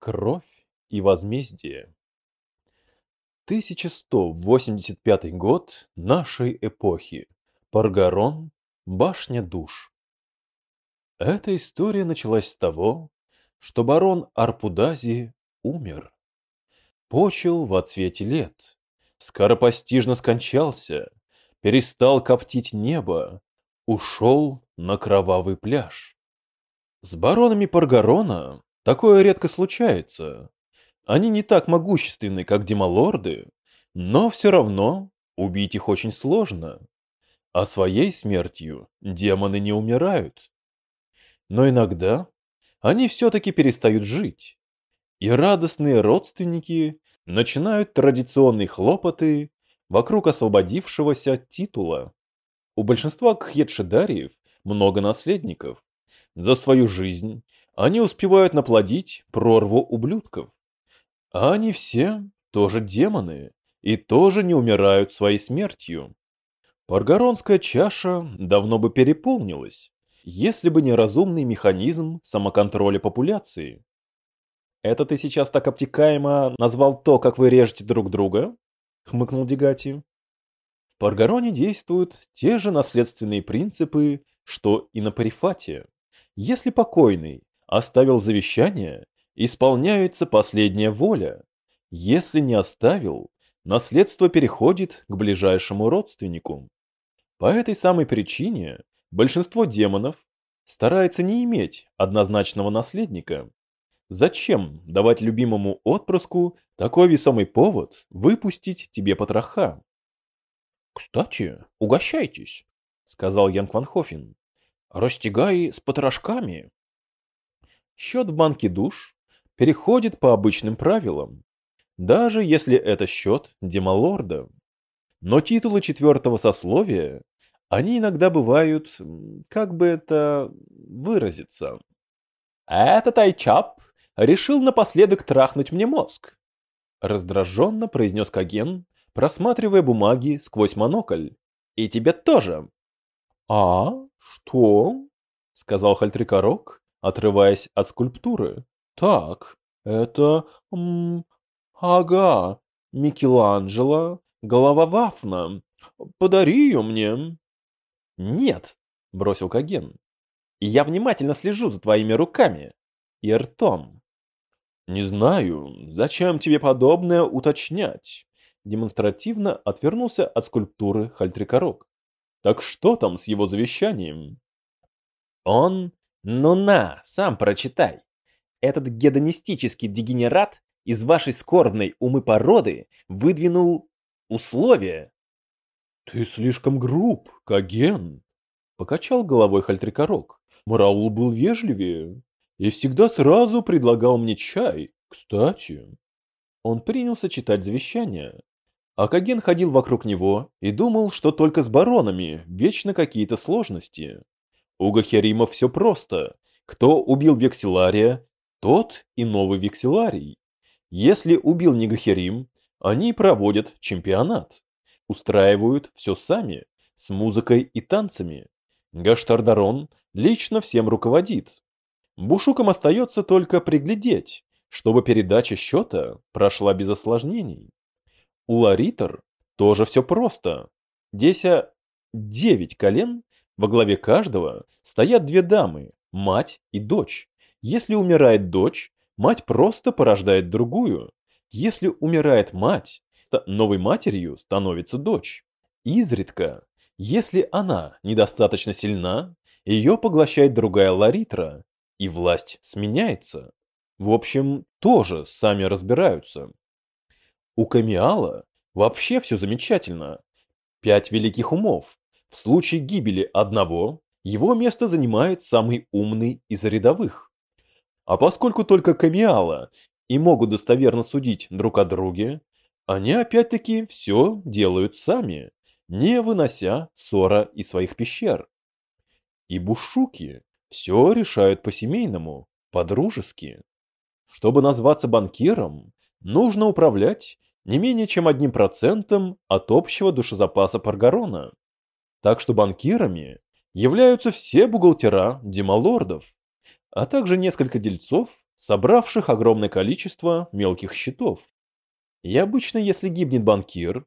Кровь и возмездие. 1185 год нашей эпохи. Паргарон, башня душ. Эта история началась с того, что барон Арпудази умер. Почил в отсвете лет, скоропостижно скончался, перестал коптить небо, ушел на кровавый пляж. С баронами Паргарона Такое редко случается. Они не так могущественны, как демалорды, но все равно убить их очень сложно. А своей смертью демоны не умирают. Но иногда они все-таки перестают жить. И радостные родственники начинают традиционные хлопоты вокруг освободившегося титула. У большинства кхетшедариев много наследников. За свою жизнь они успевают наплодить прорву ублюдков. А они все тоже демоны и тоже не умирают своей смертью. Паргаронская чаша давно бы переполнилась, если бы не разумный механизм самоконтроля популяции. «Это ты сейчас так обтекаемо назвал то, как вы режете друг друга?» — хмыкнул Дегати. В Паргароне действуют те же наследственные принципы, что и на Парифате. Если покойный Оставил завещание, исполняется последняя воля. Если не оставил, наследство переходит к ближайшему родственнику. По этой самой причине большинство демонов старается не иметь однозначного наследника. Зачем давать любимому отпрыску такой весомый повод выпустить тебе потроха? «Кстати, угощайтесь», — сказал Ян Кванхофен. «Растягай с потрошками». Счет в банке душ переходит по обычным правилам, даже если это счет демалорда. Но титулы четвертого сословия, они иногда бывают, как бы это выразиться. «Этот Айчап решил напоследок трахнуть мне мозг», раздраженно произнес Каген, просматривая бумаги сквозь монокль. «И тебе тоже». «А? Что?» — сказал Хальтрикорок, отрываясь от скульптуры. Так, это... М, ага, Микеланджело, голова Вафна. Подари ее мне. Нет, бросил Каген. Я внимательно слежу за твоими руками и ртом. Не знаю, зачем тебе подобное уточнять. Демонстративно отвернулся от скульптуры Хальтрикорок. Так что там с его завещанием? Он ну на, сам прочитай. Этот гедонистический дегенерат из вашей скорбной умы породы выдвинул условия. Ты слишком груб, Каген. Покачал головой Хальтрикорок. Мараул был вежливее и всегда сразу предлагал мне чай. Кстати, он принялся читать завещание. А Каген ходил вокруг него и думал, что только с баронами вечно какие-то сложности. У Гахеримов все просто. Кто убил Векселария, тот и новый Векселарий. Если убил не Гахерим, они проводят чемпионат. Устраивают все сами, с музыкой и танцами. Гаштардарон лично всем руководит. Бушукам остается только приглядеть, чтобы передача счета прошла без осложнений. У Ларитер тоже все просто. Деся девять колен во главе каждого стоят две дамы, мать и дочь. Если умирает дочь, мать просто порождает другую. Если умирает мать, то новой матерью становится дочь. Изредка, если она недостаточно сильна, ее поглощает другая Ларитра, и власть сменяется. В общем, тоже сами разбираются. У Камиала вообще все замечательно. Пять великих умов, в случае гибели одного, его место занимает самый умный из рядовых. А поскольку только Камиала и могут достоверно судить друг о друге, они опять-таки все делают сами, не вынося ссора из своих пещер. И бушуки все решают по-семейному, по-дружески. Чтобы назваться банкиром, нужно управлять не менее чем одним процентом от общего душезапаса Паргарона. Так что банкирами являются все бухгалтера демалордов, а также несколько дельцов собравших огромное количество мелких счетов. И обычно, если гибнет банкир,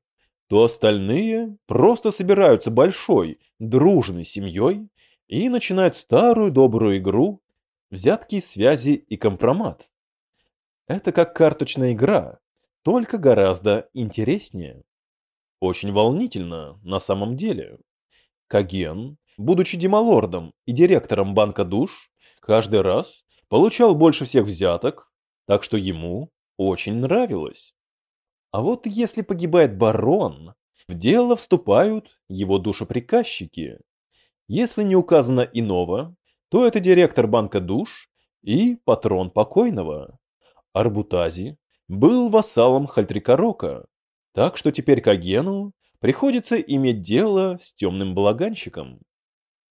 то остальные просто собираются большой, дружной семьей и начинают старую добрую игру взятки, связи и компромат. Это как карточная игра, только гораздо интереснее. Очень волнительно на самом деле. Каген, будучи демалордом и директором банка душ, каждый раз получал больше всех взяток, так что ему очень нравилось. А вот если погибает барон, в дело вступают его душеприказчики. Если не указано иного, то это директор банка душ и патрон покойного. Арбутази был вассалом Хальтрикорока, так что теперь Кагену приходится иметь дело с темным балаганщиком.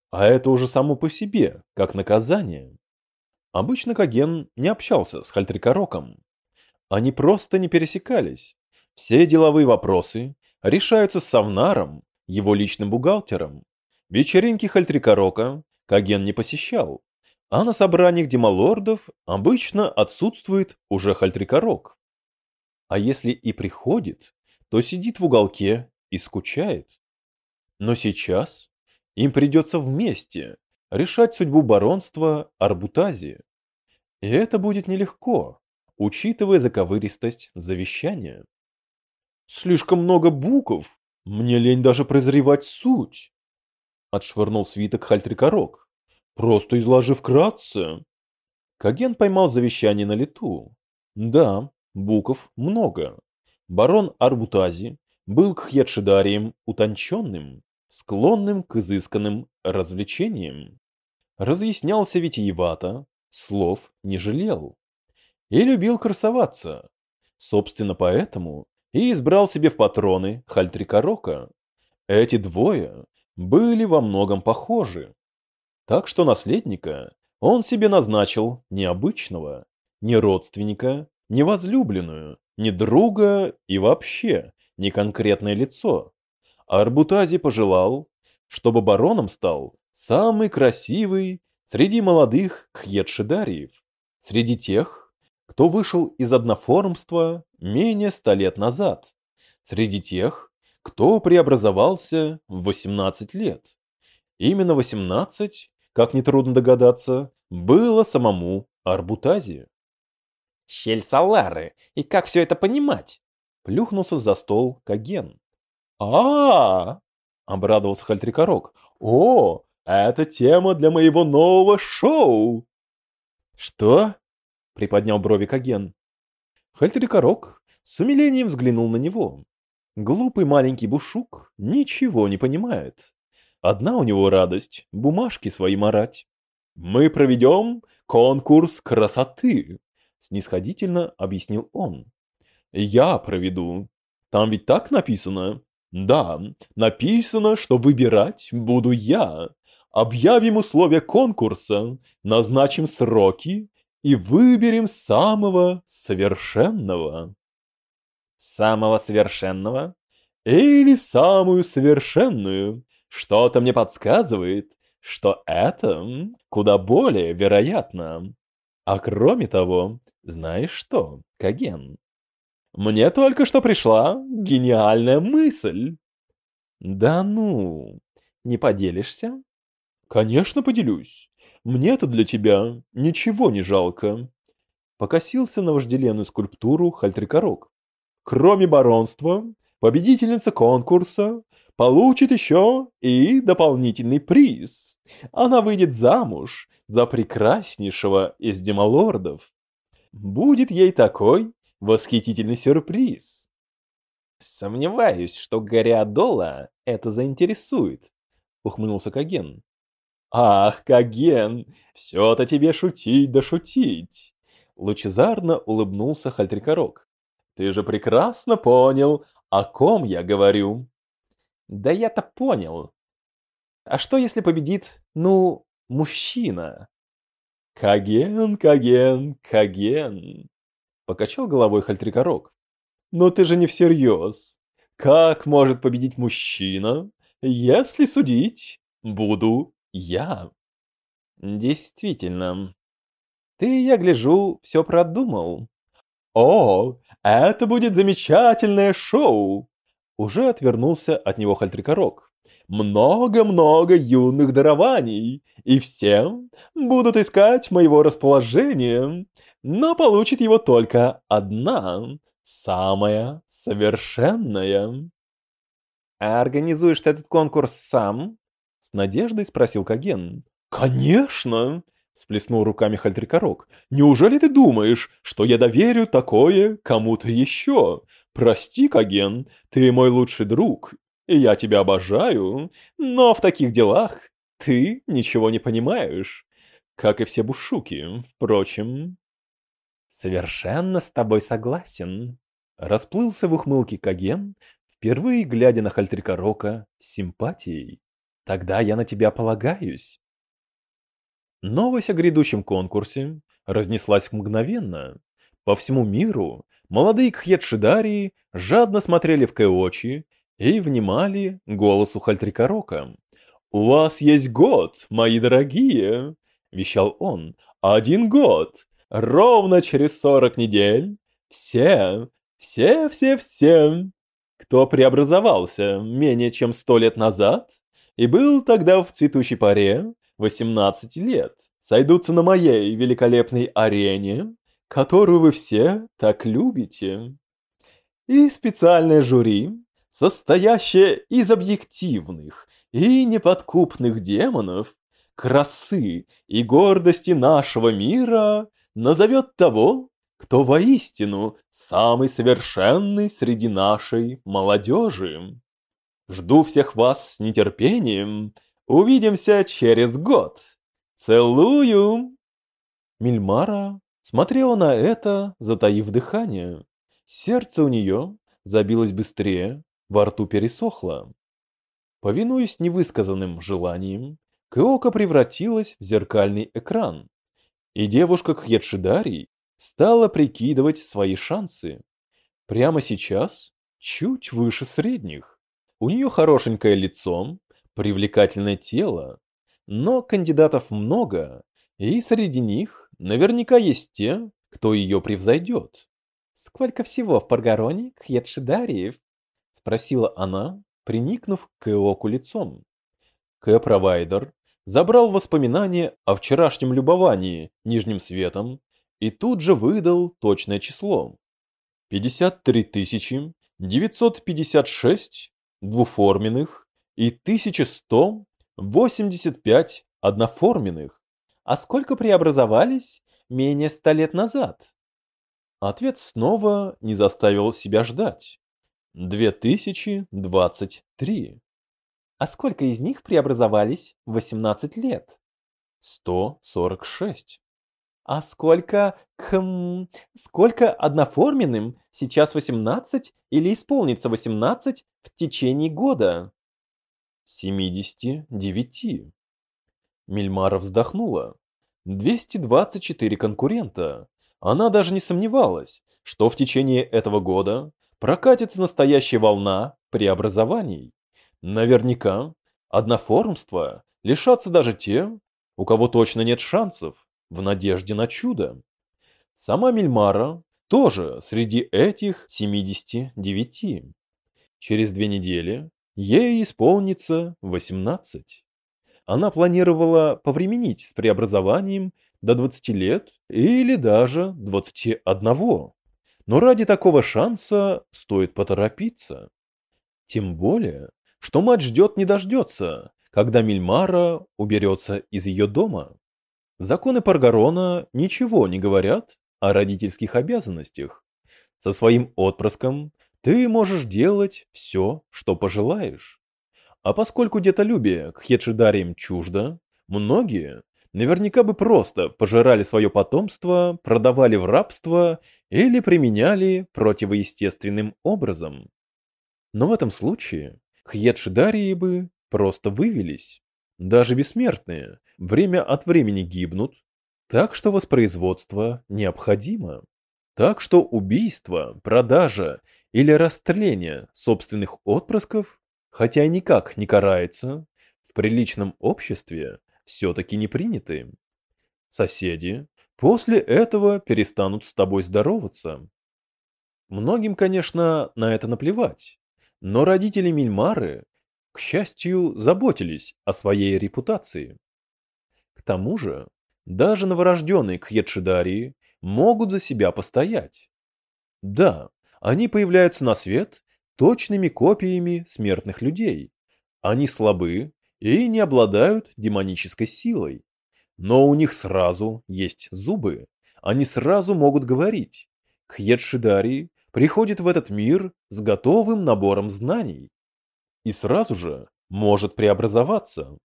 А это уже само по себе, как наказание. Обычно Каген не общался с Хальтрикороком. Они просто не пересекались. Все деловые вопросы решаются с Савнаром, его личным бухгалтером. Вечеринки Хальтрикорока Каген не посещал, а на собраниях демалордов обычно отсутствует уже Хальтрикорок. А если и приходит, то сидит в уголке и скучает. Но сейчас им придется вместе решать судьбу баронства Арбутази. И это будет нелегко, учитывая заковыристость завещания. Слишком много букв. Мне лень даже прозревать суть. Отшвырнул свиток Хальтрикорок. Просто изложи вкратце. Каген поймал завещание на лету. Да, букв много. Барон Арбутази был к хедшидариям утонченным, склонным к изысканным развлечениям. Разъяснялся витиевато, слов не жалел. И любил красоваться. Собственно, поэтому и избрал себе в патроны Хальтрикорока. Эти двое были во многом похожи. Так что наследника он себе назначил необычного, не родственника, не возлюбленную, не друга и вообще не конкретное лицо. Арбутази пожелал, чтобы бароном стал самый красивый среди молодых кхьедшидариев, среди тех, кто вышел из одноформства менее ста лет назад, среди тех, кто преобразовался в 18 лет. Именно 18, как нетрудно догадаться, было самому Арбутази. Щель Салары, и как все это понимать? Плюхнулся за стол Каген. а, -а, -а обрадовался Хальтрикорок. «О, это тема для моего нового шоу!» «Что?» — приподнял брови Каген. Хальтерикорок с умилением взглянул на него. Глупый маленький бушук ничего не понимает. Одна у него радость — бумажки свои марать. «Мы проведем конкурс красоты», — снисходительно объяснил он. «Я проведу. Там ведь так написано?» «Да, написано, что выбирать буду я. Объявим условия конкурса, назначим сроки и выберем самого совершенного. Самого совершенного? Или самую совершенную. Что-то мне подсказывает, что это куда более вероятно. А кроме того, знаешь что, Каген? Мне только что пришла гениальная мысль. Да ну, не поделишься? Конечно, поделюсь. Мне-то для тебя ничего не жалко. Покосился на вожделенную скульптуру Хальтрикорок. Кроме баронства, победительница конкурса получит еще и дополнительный приз. Она выйдет замуж за прекраснейшего из демалордов. Будет ей такой восхитительный сюрприз. Сомневаюсь, что Гориадола это заинтересует, ухмыльнулся Каген. «Ах, Каген, все-то тебе шутить да шутить!» Лучезарно улыбнулся Хальтрикорок. «Ты же прекрасно понял, о ком я говорю!» «Да я-то понял. А что, если победит, ну, мужчина?» «Каген, Каген, Каген!» Покачал головой Хальтрикорок. «Но ты же не всерьез. Как может победить мужчина, если судить буду я. Действительно. Ты, я гляжу, все продумал. О, это будет замечательное шоу! Уже отвернулся от него Хальтрикорок. Много-много юных дарований, и всем будут искать моего расположения, но получит его только одна, самая совершенная. А организуешь ты этот конкурс сам? С надеждой спросил Каген. Конечно! Сплеснул руками Хальтрикорок. «Неужели ты думаешь, что я доверю такое кому-то еще? Прости, Каген, ты мой лучший друг, и я тебя обожаю, но в таких делах ты ничего не понимаешь, как и все бушуки, впрочем. Совершенно с тобой согласен. Расплылся в ухмылке Каген, впервые глядя на Хальтрикорока с симпатией. Тогда я на тебя полагаюсь. Новость о грядущем конкурсе разнеслась мгновенно. По всему миру молодые кхьедшидарии жадно смотрели в Кэочи и внимали голосу Хальтрикорока. «У вас есть год, мои дорогие!» – вещал он. «Один год! Ровно через сорок недель! Все, все, все, все, кто преобразовался менее чем сто лет назад и был тогда в цветущей паре 18 лет, сойдутся на моей великолепной арене, которую вы все так любите. И специальное жюри состоящая из объективных и неподкупных демонов, красы и гордости нашего мира, назовет того, кто воистину самый совершенный среди нашей молодежи. Жду всех вас с нетерпением. Увидимся через год. Целую. Мильмара смотрела на это, затаив дыхание. Сердце у нее забилось быстрее, во рту пересохло. Повинуясь невысказанным желаниям, Кеока превратилась в зеркальный экран, и девушка Кхьедшидарий стала прикидывать свои шансы. Прямо сейчас чуть выше средних. У нее хорошенькое лицо, привлекательное тело, но кандидатов много, и среди них наверняка есть те, кто ее превзойдет. Сколько всего в Паргароне Кхьедшидариев? Спросила она, приникнув к Эоку лицом. К-провайдер забрал воспоминания о вчерашнем любовании нижним светом и тут же выдал точное число. 53 956 двуформенных и 1185 одноформенных. А сколько преобразовались менее ста лет назад? Ответ снова не заставил себя ждать. 2023. А сколько из них преобразовались в 18 лет? 146. А сколько, кхм, сколько одноформенным сейчас 18 или исполнится 18 в течение года? 79. Мильмара вздохнула. 224 конкурента. Она даже не сомневалась, что в течение этого года прокатится настоящая волна преобразований. Наверняка одноформства лишатся даже те, у кого точно нет шансов, в надежде на чудо. Сама Мильмара тоже среди этих 79. Через две недели ей исполнится 18. Она планировала повременить с преобразованием до 20 лет или даже 21. Но ради такого шанса стоит поторопиться. Тем более, что мать ждет не дождется, когда Мильмара уберется из ее дома. Законы Паргарона ничего не говорят о родительских обязанностях. Со своим отпрыском ты можешь делать все, что пожелаешь. А поскольку детолюбие к хедшидариям чуждо, многие наверняка бы просто пожирали свое потомство, продавали в рабство или применяли противоестественным образом. Но в этом случае хьедшидарии бы просто вывелись. Даже бессмертные время от времени гибнут, так что воспроизводство необходимо. Так что убийство, продажа или растление собственных отпрысков, хотя и никак не карается, в приличном обществе все-таки не приняты. Соседи После этого перестанут с тобой здороваться. Многим, конечно, на это наплевать, но родители Мильмары, к счастью, заботились о своей репутации. К тому же, даже новорожденные Кхедшидарии могут за себя постоять. Да, они появляются на свет точными копиями смертных людей. Они слабы и не обладают демонической силой. Но у них сразу есть зубы. Они сразу могут говорить. Кхедшидарии приходит в этот мир с готовым набором знаний. И сразу же может преобразоваться.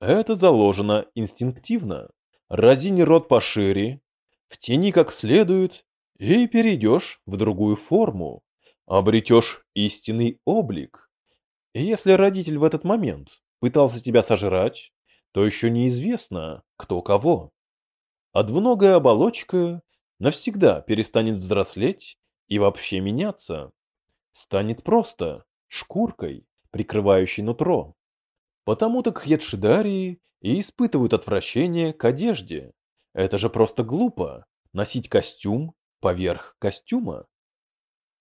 Это заложено инстинктивно. Разини рот пошире, втяни как следует и перейдешь в другую форму, обретешь истинный облик. И если родитель в этот момент пытался тебя сожрать, то еще неизвестно, кто кого. А оболочка навсегда перестанет взрослеть и вообще меняться. Станет просто шкуркой, прикрывающей нутро. Потому-то кхедшидарии и испытывают отвращение к одежде. Это же просто глупо носить костюм поверх костюма.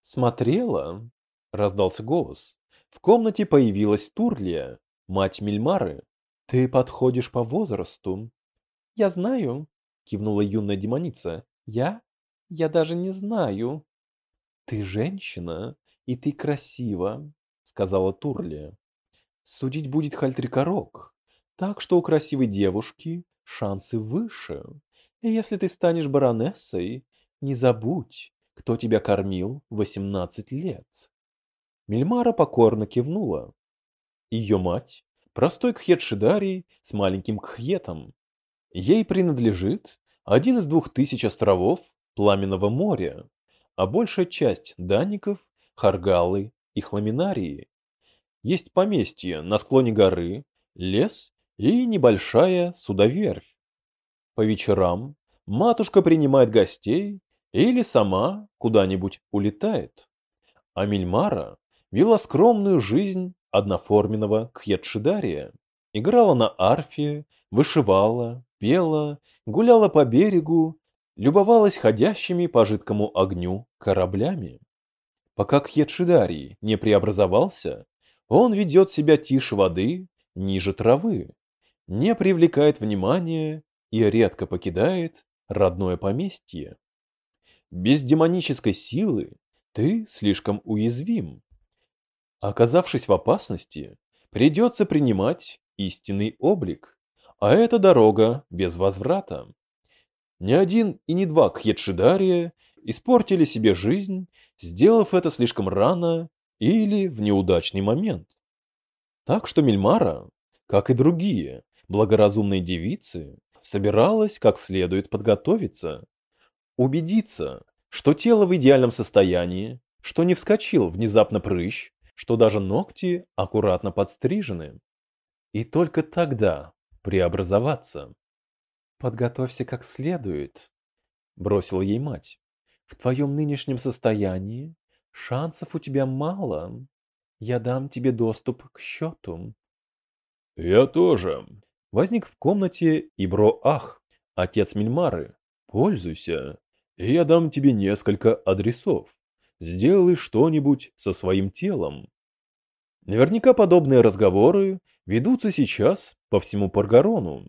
Смотрела, раздался голос. В комнате появилась Турлия, мать Мильмары. Ты подходишь по возрасту. Я знаю, кивнула юная демоница. Я? Я даже не знаю. Ты женщина, и ты красива, сказала Турлия. Судить будет Хальтрикорок, так что у красивой девушки шансы выше. И если ты станешь баронессой, не забудь, кто тебя кормил 18 лет. Мельмара покорно кивнула. Ее мать простой кхет-шидарий с маленьким кхетом. Ей принадлежит один из двух тысяч островов Пламенного моря, а большая часть данников, харгалы и хламинарии. Есть поместье на склоне горы, лес и небольшая судоверфь. По вечерам матушка принимает гостей или сама куда-нибудь улетает. А Мильмара вела скромную жизнь одноформенного кхетшидария. Играла на арфе, вышивала, пела, гуляла по берегу, любовалась ходящими по жидкому огню кораблями. Пока кхетшидарий не преобразовался, он ведет себя тише воды, ниже травы, не привлекает внимания и редко покидает родное поместье. Без демонической силы ты слишком уязвим, Оказавшись в опасности, придется принимать истинный облик, а это дорога без возврата. Ни один и ни два Кхедшидария испортили себе жизнь, сделав это слишком рано или в неудачный момент. Так что Мильмара, как и другие благоразумные девицы, собиралась как следует подготовиться, убедиться, что тело в идеальном состоянии, что не вскочил внезапно прыщ, что даже ногти аккуратно подстрижены. И только тогда преобразоваться. «Подготовься как следует», — бросила ей мать. «В твоем нынешнем состоянии шансов у тебя мало. Я дам тебе доступ к счету». «Я тоже». Возник в комнате Ибро Ах, отец Мильмары. «Пользуйся, и я дам тебе несколько адресов сделай что-нибудь со своим телом. Наверняка подобные разговоры ведутся сейчас по всему Паргарону.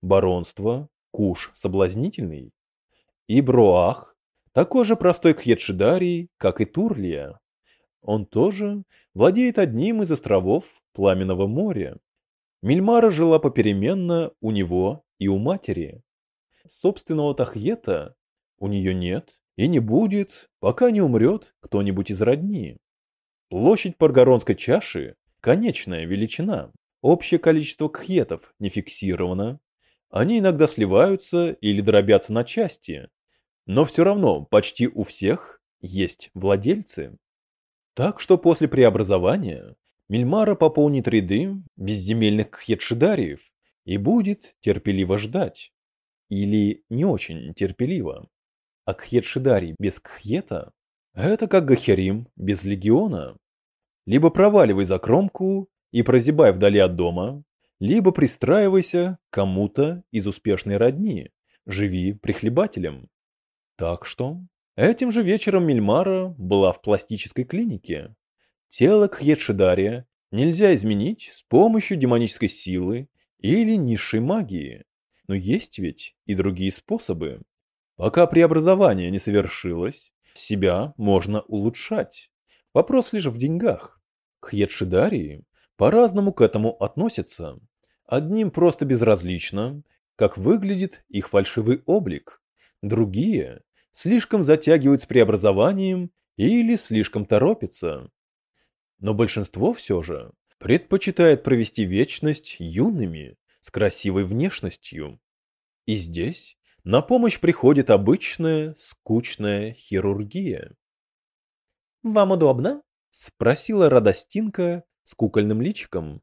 Баронство, куш соблазнительный. И Броах, такой же простой кхедшидарий, как и Турлия. Он тоже владеет одним из островов Пламенного моря. Мильмара жила попеременно у него и у матери. Собственного Тахьета у нее нет, и не будет, пока не умрет кто-нибудь из родни. Площадь Паргаронской чаши – конечная величина. Общее количество кхетов не фиксировано. Они иногда сливаются или дробятся на части. Но все равно почти у всех есть владельцы. Так что после преобразования Мильмара пополнит ряды безземельных кхетшидариев и будет терпеливо ждать. Или не очень терпеливо. А Кхет-Шидари без Кхета – это как Гахерим без Легиона. Либо проваливай за кромку и прозябай вдали от дома, либо пристраивайся кому-то из успешной родни, живи прихлебателем. Так что этим же вечером Мильмара была в пластической клинике. Тело Кхьедшидария нельзя изменить с помощью демонической силы или низшей магии. Но есть ведь и другие способы. Пока преобразование не совершилось, себя можно улучшать. Вопрос лишь в деньгах. Кхьедшидарии по-разному к этому относятся. Одним просто безразлично, как выглядит их фальшивый облик. Другие слишком затягивают с преобразованием или слишком торопятся. Но большинство все же предпочитает провести вечность юными, с красивой внешностью. И здесь на помощь приходит обычная, скучная хирургия. «Вам удобно?» – спросила Радостинка с кукольным личиком.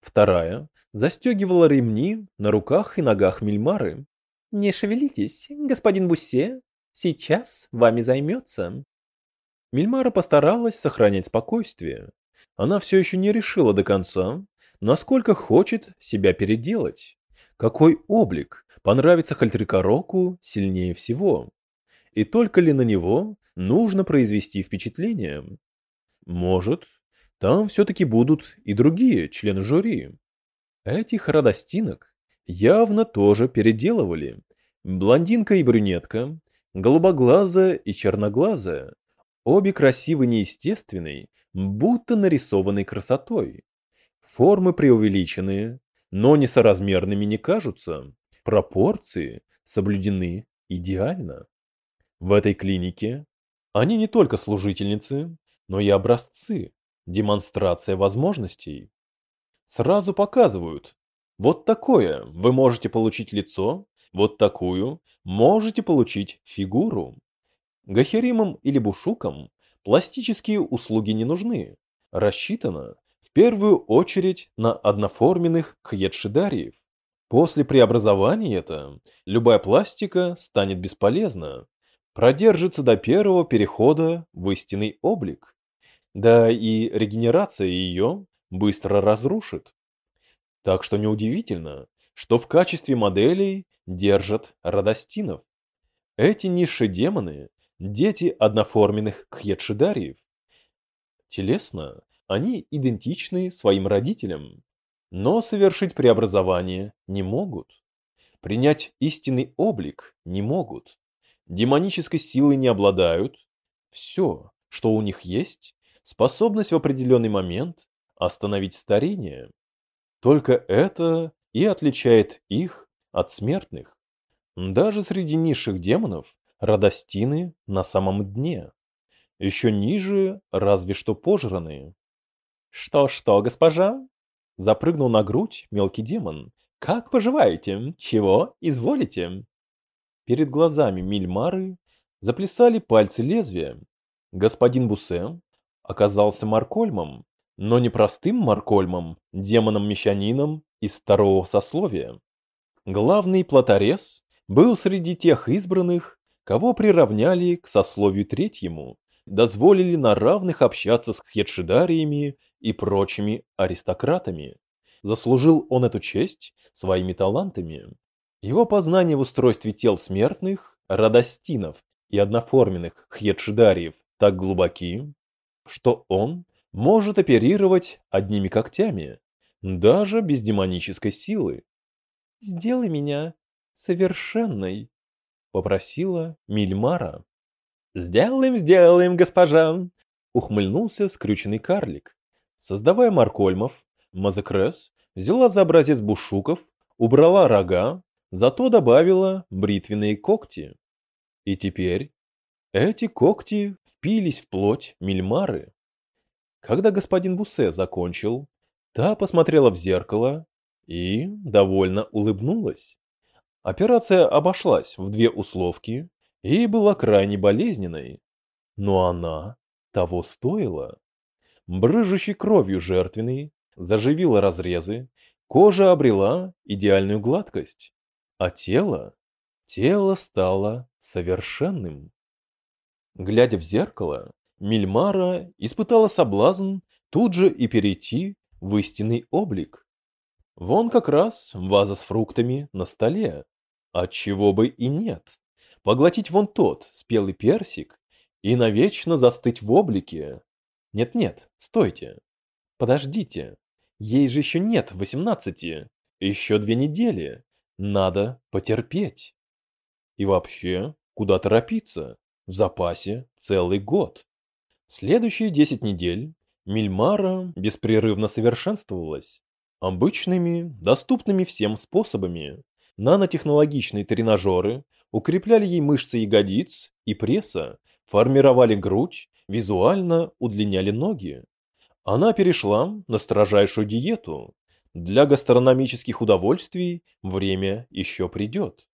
Вторая застегивала ремни на руках и ногах Мильмары. «Не шевелитесь, господин Буссе, сейчас вами займется». Мильмара постаралась сохранять спокойствие. Она все еще не решила до конца, насколько хочет себя переделать. Какой облик понравится Хальтрикороку сильнее всего? И только ли на него нужно произвести впечатление? Может, там все-таки будут и другие члены жюри. Этих радостинок явно тоже переделывали. Блондинка и брюнетка, голубоглазая и черноглазая, обе красивы неестественной, будто нарисованной красотой. Формы преувеличенные, но несоразмерными не кажутся. Пропорции соблюдены идеально. В этой клинике они не только служительницы, но и образцы, демонстрация возможностей. Сразу показывают, вот такое вы можете получить лицо, вот такую можете получить фигуру. Гахеримам или бушукам пластические услуги не нужны. Рассчитано в первую очередь на одноформенных кхьедшидариев. После преобразования это любая пластика станет бесполезна, продержится до первого перехода в истинный облик. Да и регенерация ее быстро разрушит. Так что неудивительно, что в качестве моделей держат радостинов. Эти низшие демоны – дети одноформенных кхьедшидариев. Телесно они идентичны своим родителям, но совершить преобразование не могут. Принять истинный облик не могут. Демонической силой не обладают. Все, что у них есть, способность в определенный момент остановить старение. Только это и отличает их от смертных. Даже среди низших демонов радостины на самом дне. Еще ниже разве что пожранные. «Что-что, госпожа?» Запрыгнул на грудь мелкий демон. «Как поживаете? Чего изволите?» Перед глазами Мильмары заплясали пальцы лезвия. Господин Бусе оказался Маркольмом, но не простым Маркольмом, демоном-мещанином из второго сословия. Главный плоторез был среди тех избранных, кого приравняли к сословию третьему, дозволили на равных общаться с хедшидариями и прочими аристократами. Заслужил он эту честь своими талантами. Его познания в устройстве тел смертных, радостинов и одноформенных хедшидариев так глубоки, что он может оперировать одними когтями, даже без демонической силы. «Сделай меня совершенной», — попросила Мильмара. «Сделаем, сделаем, госпожа!» — ухмыльнулся скрюченный карлик. Создавая Маркольмов, Мазекрес взяла за образец бушуков, убрала рога, зато добавила бритвенные когти. И теперь эти когти впились в плоть Мильмары. Когда господин Буссе закончил, та посмотрела в зеркало и довольно улыбнулась. Операция обошлась в две условки и была крайне болезненной. Но она того стоила. Брыжущий кровью жертвенный заживила разрезы, кожа обрела идеальную гладкость, а тело, тело стало совершенным. Глядя в зеркало, Мильмара испытала соблазн тут же и перейти в истинный облик. Вон как раз ваза с фруктами на столе. Отчего бы и нет. Поглотить вон тот спелый персик и навечно застыть в облике. Нет-нет, стойте. Подождите. Ей же еще нет восемнадцати. Еще две недели. Надо потерпеть. И вообще, куда торопиться? В запасе целый год. Следующие десять недель Мильмара беспрерывно совершенствовалась. Обычными, доступными всем способами. Нанотехнологичные тренажеры укрепляли ей мышцы ягодиц и пресса, формировали грудь, визуально удлиняли ноги. Она перешла на строжайшую диету. Для гастрономических удовольствий время еще придет.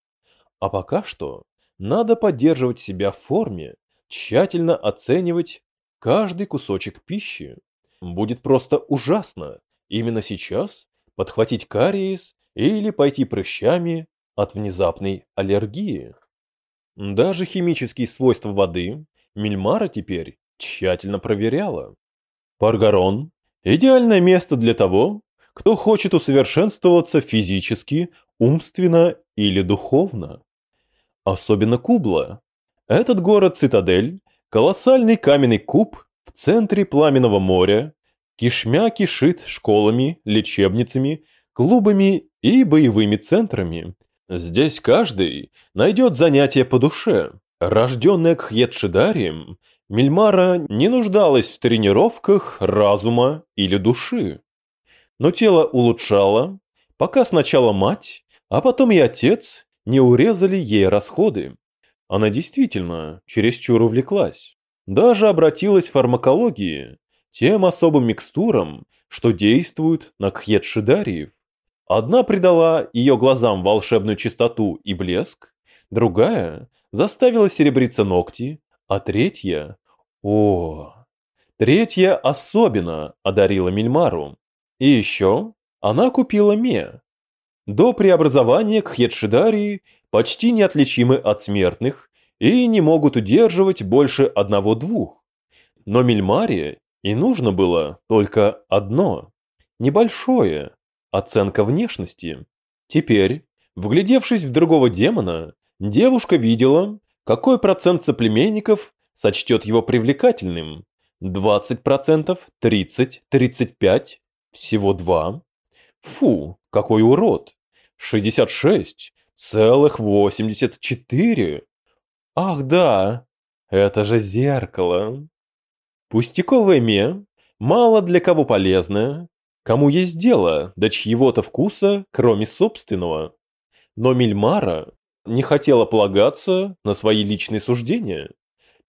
А пока что надо поддерживать себя в форме, тщательно оценивать каждый кусочек пищи. Будет просто ужасно именно сейчас подхватить кариес или пойти прыщами от внезапной аллергии. Даже химические свойства воды Мильмара теперь тщательно проверяла. Паргарон – идеальное место для того, кто хочет усовершенствоваться физически, умственно или духовно. Особенно Кубла. Этот город-цитадель – колоссальный каменный куб в центре пламенного моря, кишмя кишит школами, лечебницами, клубами и боевыми центрами. Здесь каждый найдет занятие по душе. Рожденная Кхьедшидарием, Мильмара не нуждалась в тренировках разума или души. Но тело улучшало, пока сначала мать, а потом и отец не урезали ей расходы. Она действительно чересчур увлеклась. Даже обратилась в фармакологии, тем особым микстурам, что действуют на кхьедшидариев. Одна придала ее глазам волшебную чистоту и блеск, другая заставила серебриться ногти, а третья... О, третья особенно одарила Мильмару. И еще она купила Ме. До преобразования Кхедшидарии почти неотличимы от смертных и не могут удерживать больше одного-двух. Но Мильмаре и нужно было только одно. Небольшое. Оценка внешности. Теперь, вглядевшись в другого демона, девушка видела, какой процент соплеменников сочтет его привлекательным. 20%, 30, 35, всего два. Фу, какой урод. 66, целых 84. Ах да, это же зеркало. Пустяковое ме, мало для кого полезное, кому есть дело до чьего-то вкуса, кроме собственного. Но Мильмара не хотела полагаться на свои личные суждения.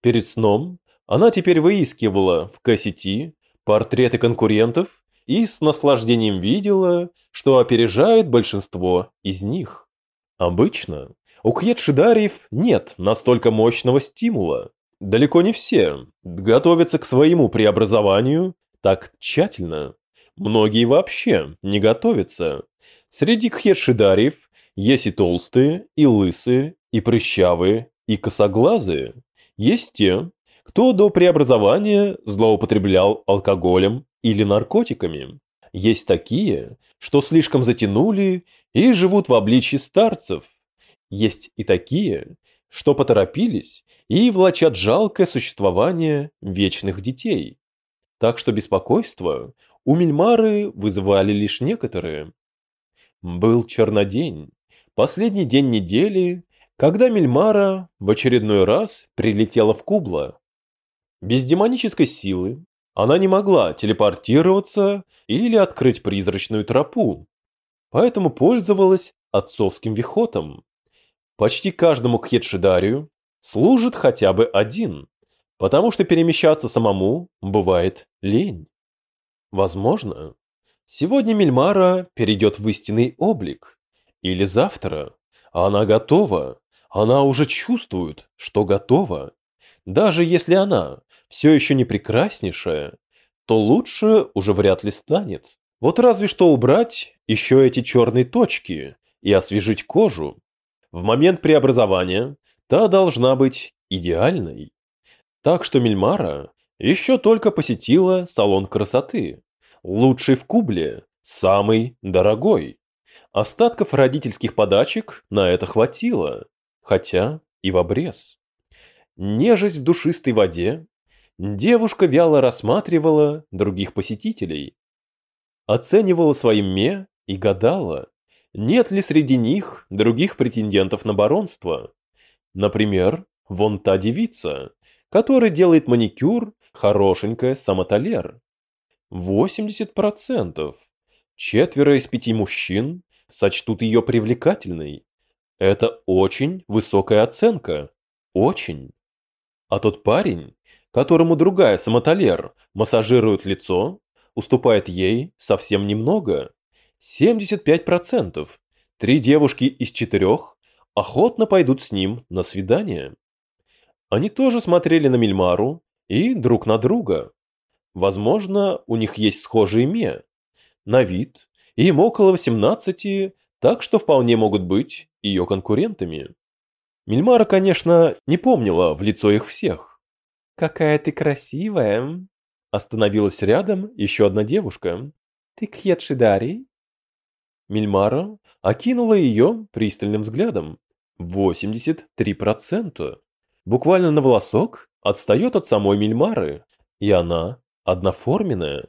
Перед сном она теперь выискивала в кассети портреты конкурентов и с наслаждением видела, что опережает большинство из них. Обычно у Кьетшидариев нет настолько мощного стимула, Далеко не все готовятся к своему преобразованию так тщательно. Многие вообще не готовятся. Среди кхешидариев есть и толстые, и лысые, и прыщавые, и косоглазые. Есть те, кто до преобразования злоупотреблял алкоголем или наркотиками. Есть такие, что слишком затянули и живут в обличье старцев. Есть и такие, что поторопились и влачат жалкое существование вечных детей. Так что беспокойство у Мильмары вызывали лишь некоторые. Был чернодень, последний день недели, когда Мильмара в очередной раз прилетела в Кубла. Без демонической силы она не могла телепортироваться или открыть призрачную тропу, поэтому пользовалась отцовским вихотом. Почти каждому кхедшидарию служит хотя бы один, потому что перемещаться самому бывает лень. Возможно, сегодня Мильмара перейдет в истинный облик, или завтра. Она готова, она уже чувствует, что готова. Даже если она все еще не прекраснейшая, то лучше уже вряд ли станет. Вот разве что убрать еще эти черные точки и освежить кожу. В момент преобразования Та должна быть идеальной. Так что Мильмара еще только посетила салон красоты. Лучший в Кубле, самый дорогой. Остатков родительских подачек на это хватило, хотя и в обрез. Нежесть в душистой воде, девушка вяло рассматривала других посетителей, оценивала своим ме и гадала, нет ли среди них других претендентов на баронство. Например, вон та девица, которая делает маникюр, хорошенькая самоталер. 80%. Четверо из пяти мужчин сочтут ее привлекательной. Это очень высокая оценка. Очень. А тот парень, которому другая самоталер массажирует лицо, уступает ей совсем немного. 75%. Три девушки из четырех охотно пойдут с ним на свидание. Они тоже смотрели на Мильмару и друг на друга. Возможно, у них есть схожие ме. На вид им около 18, так что вполне могут быть ее конкурентами. Мильмара, конечно, не помнила в лицо их всех. «Какая ты красивая!» Остановилась рядом еще одна девушка. «Ты Кьетшидари?» Мильмара окинула ее пристальным взглядом. 83%. Буквально на волосок отстает от самой Мильмары, и она одноформенная.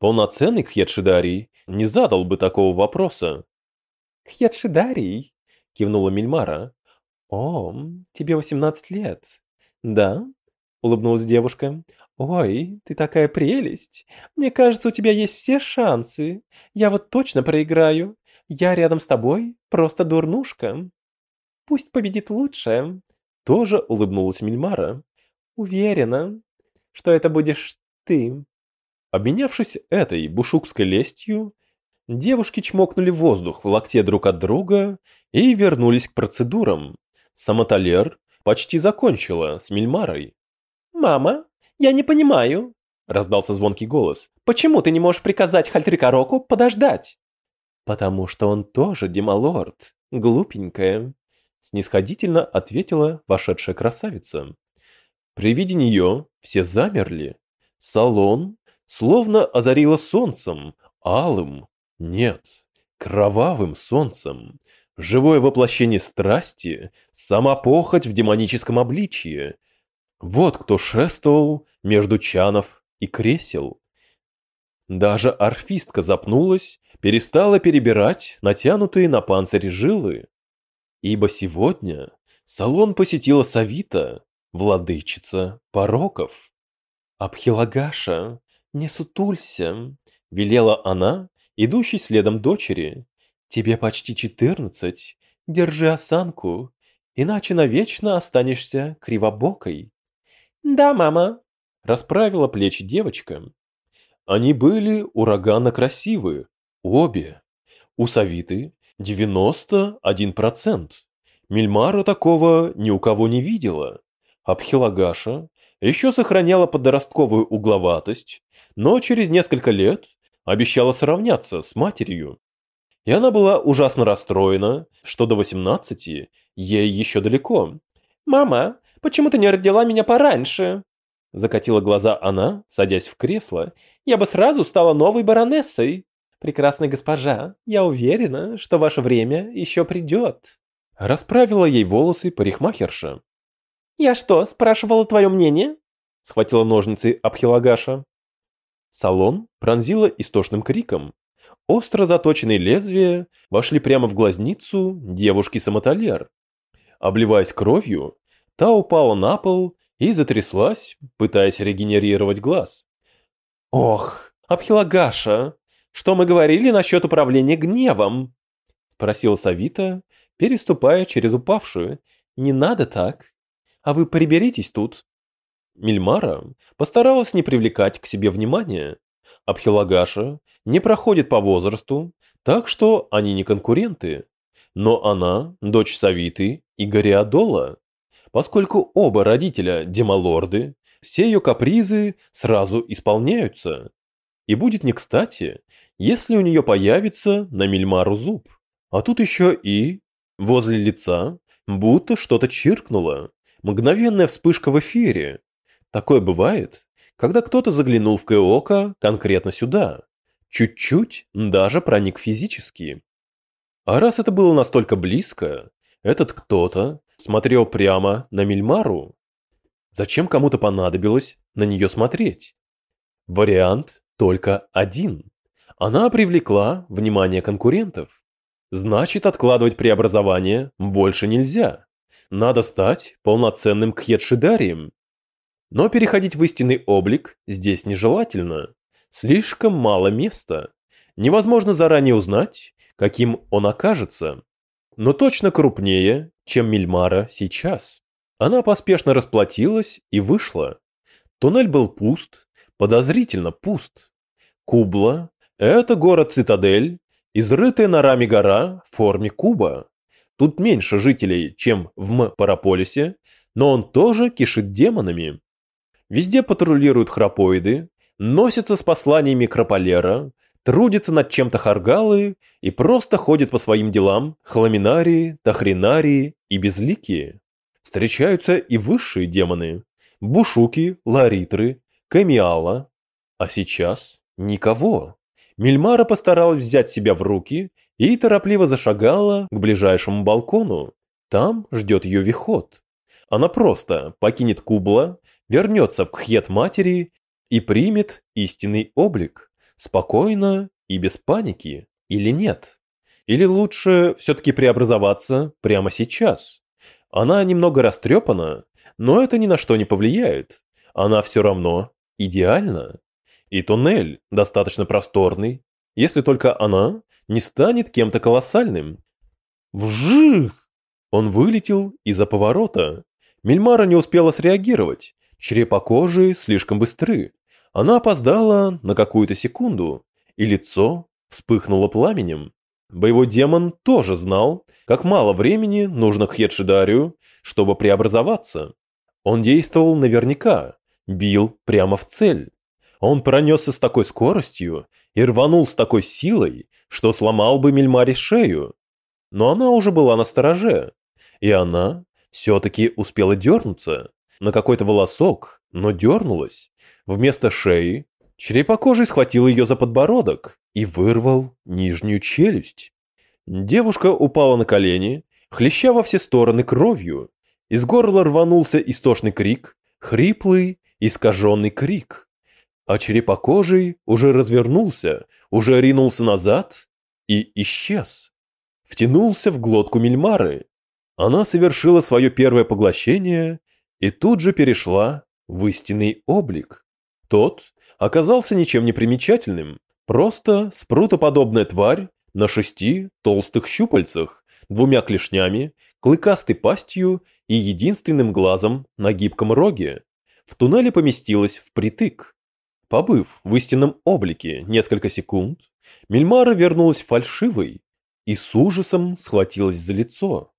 Полноценный Кьетшидарий не задал бы такого вопроса. «Кьетшидарий?» – кивнула Мильмара. «О, тебе 18 лет». «Да?» – улыбнулась девушка. «Ой, ты такая прелесть. Мне кажется, у тебя есть все шансы. Я вот точно проиграю. Я рядом с тобой просто дурнушка. Пусть победит лучшая». Тоже улыбнулась Мильмара. «Уверена, что это будешь ты». Обменявшись этой бушукской лестью, девушки чмокнули воздух в локте друг от друга и вернулись к процедурам. Самоталер почти закончила с Мильмарой. «Мама, я не понимаю», — раздался звонкий голос. «Почему ты не можешь приказать Хальтрикороку подождать?» «Потому что он тоже демалорд, глупенькая», — снисходительно ответила вошедшая красавица. При виде нее все замерли. Салон словно озарило солнцем, алым, нет, кровавым солнцем. Живое воплощение страсти, сама похоть в демоническом обличье. Вот кто шествовал между чанов и кресел. Даже орфистка запнулась, перестала перебирать натянутые на панцирь жилы. Ибо сегодня салон посетила Савита, владычица пороков. «Абхилагаша, не сутулься», — велела она, идущей следом дочери. Тебе почти четырнадцать. Держи осанку, иначе навечно останешься кривобокой. Да, мама, расправила плечи девочка. Они были ураганно красивы, обе. У Савиты 91%. Мильмара такого ни у кого не видела. Абхилагаша еще сохраняла подростковую угловатость, но через несколько лет обещала сравняться с матерью. И она была ужасно расстроена, что до 18 ей еще далеко. «Мама, почему ты не родила меня пораньше?» Закатила глаза она, садясь в кресло. «Я бы сразу стала новой баронессой. Прекрасная госпожа, я уверена, что ваше время еще придет». Расправила ей волосы парикмахерша. «Я что, спрашивала твое мнение?» Схватила ножницы Абхилагаша. Салон пронзила истошным криком. Остро заточенные лезвия вошли прямо в глазницу девушки-самоталер. Обливаясь кровью, та упала на пол и затряслась, пытаясь регенерировать глаз. «Ох, Абхилагаша, что мы говорили насчет управления гневом?» — спросила Савита, переступая через упавшую. «Не надо так. А вы приберитесь тут». Мильмара постаралась не привлекать к себе внимания. Абхилагаша не проходит по возрасту, так что они не конкуренты. Но она дочь Савиты и Гориадола. Поскольку оба родителя демалорды, все ее капризы сразу исполняются. И будет не кстати, если у нее появится на Мильмару зуб. А тут еще и возле лица будто что-то чиркнуло. Мгновенная вспышка в эфире. Такое бывает, когда кто-то заглянул в Кэока конкретно сюда. Чуть-чуть даже проник физически. А раз это было настолько близко, этот кто-то смотрел прямо на Мильмару. Зачем кому-то понадобилось на нее смотреть? Вариант только один. Она привлекла внимание конкурентов. Значит, откладывать преобразование больше нельзя. Надо стать полноценным кхедшидарием. Но переходить в истинный облик здесь нежелательно. Слишком мало места. Невозможно заранее узнать, каким он окажется. Но точно крупнее, чем Мильмара сейчас. Она поспешно расплатилась и вышла. Туннель был пуст, подозрительно пуст. Кубла – это город-цитадель, изрытая норами гора в форме куба. Тут меньше жителей, чем в М-Параполисе, но он тоже кишит демонами. Везде патрулируют храпоиды, носятся с посланиями Крополера, трудятся над чем-то харгалы и просто ходят по своим делам хламинарии, тахринарии и безликие. Встречаются и высшие демоны – бушуки, ларитры, камиала. А сейчас никого. Мильмара постаралась взять себя в руки и торопливо зашагала к ближайшему балкону. Там ждет ее виход. Она просто покинет Кубла, вернется в Кхет матери и примет истинный облик. Спокойно и без паники. Или нет? Или лучше все-таки преобразоваться прямо сейчас? Она немного растрепана, но это ни на что не повлияет. Она все равно идеальна. И туннель достаточно просторный, если только она не станет кем-то колоссальным. Вжих! Он вылетел из-за поворота. Мельмара не успела среагировать. Черепа кожи слишком быстры. Она опоздала на какую-то секунду, и лицо вспыхнуло пламенем. Боевой демон тоже знал, как мало времени нужно Хедшидарию, чтобы преобразоваться. Он действовал наверняка, бил прямо в цель. Он пронесся с такой скоростью и рванул с такой силой, что сломал бы Мельмаре шею. Но она уже была на стороже, и она все-таки успела дернуться на какой-то волосок, но дернулась. Вместо шеи черепокожий схватил ее за подбородок и вырвал нижнюю челюсть. Девушка упала на колени, хлеща во все стороны кровью. Из горла рванулся истошный крик, хриплый, искаженный крик. А черепокожий уже развернулся, уже ринулся назад и исчез. Втянулся в глотку Мильмары. Она совершила свое первое поглощение и тут же перешла в истинный облик. Тот оказался ничем не примечательным, просто спрутоподобная тварь на шести толстых щупальцах, двумя клешнями, клыкастой пастью и единственным глазом на гибком роге. В туннеле поместилась впритык. Побыв в истинном облике несколько секунд, Мельмара вернулась фальшивой и с ужасом схватилась за лицо.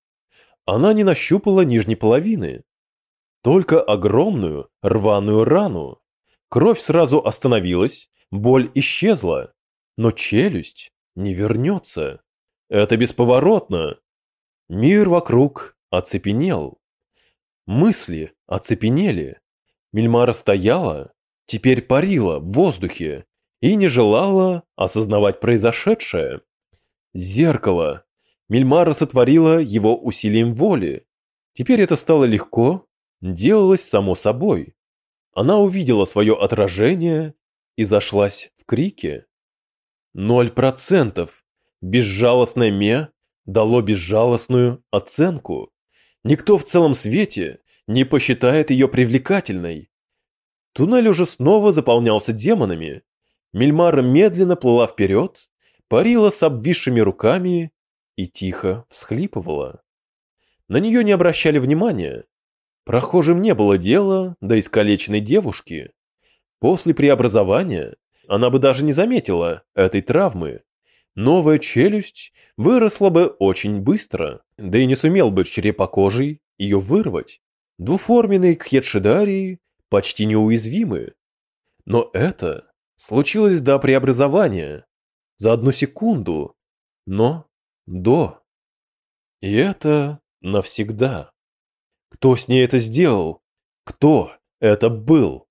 Она не нащупала нижней половины, только огромную рваную рану. Кровь сразу остановилась, боль исчезла, но челюсть не вернется. Это бесповоротно. Мир вокруг оцепенел. Мысли оцепенели. Мельмара стояла, теперь парила в воздухе и не желала осознавать произошедшее. Зеркало. Мельмара сотворила его усилием воли. Теперь это стало легко делалось само собой. Она увидела свое отражение и зашлась в крике. Ноль процентов. Безжалостное Ме дало безжалостную оценку. Никто в целом свете не посчитает ее привлекательной. Туннель уже снова заполнялся демонами. Мельмара медленно плыла вперед, парила с обвисшими руками и тихо всхлипывала. На нее не обращали внимания. Прохожим не было дела до искалеченной девушки. После преобразования она бы даже не заметила этой травмы. Новая челюсть выросла бы очень быстро, да и не сумел бы черепокожий ее вырвать. Двуформенные кхедшидарии почти неуязвимы. Но это случилось до преобразования. За одну секунду. Но до. И это навсегда. Кто с ней это сделал? Кто это был?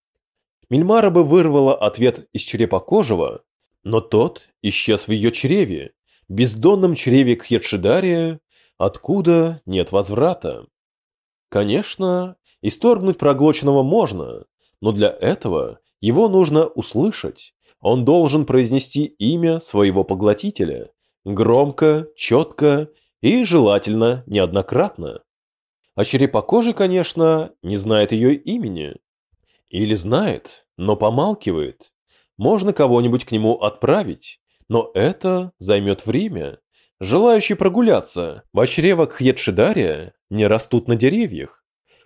Мильмара бы вырвала ответ из черепа кожего, но тот исчез в ее чреве. бездонном чреве Кхетшидария, откуда нет возврата. Конечно, исторгнуть проглоченного можно, но для этого его нужно услышать. Он должен произнести имя своего поглотителя, громко, четко и желательно неоднократно. А черепокожий, конечно, не знает ее имени. Или знает, но помалкивает. Можно кого-нибудь к нему отправить, но это займет время. Желающие прогуляться в чрево Хьедшидария не растут на деревьях.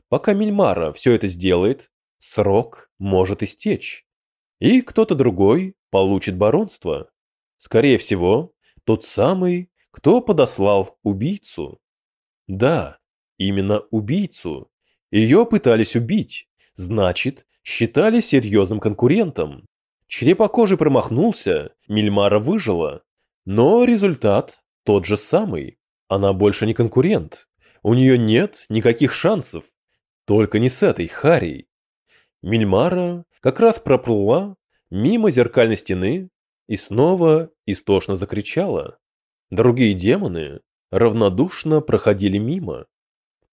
Пока Мильмара все это сделает, срок может истечь. И кто-то другой получит баронство. Скорее всего, тот самый, кто подослал убийцу. Да, именно убийцу. Ее пытались убить, значит, считали серьезным конкурентом. Черепокожий промахнулся, Мильмара выжила. Но результат тот же самый. Она больше не конкурент. У нее нет никаких шансов. Только не с этой Харей. Мильмара как раз проплыла мимо зеркальной стены и снова истошно закричала. Другие демоны равнодушно проходили мимо.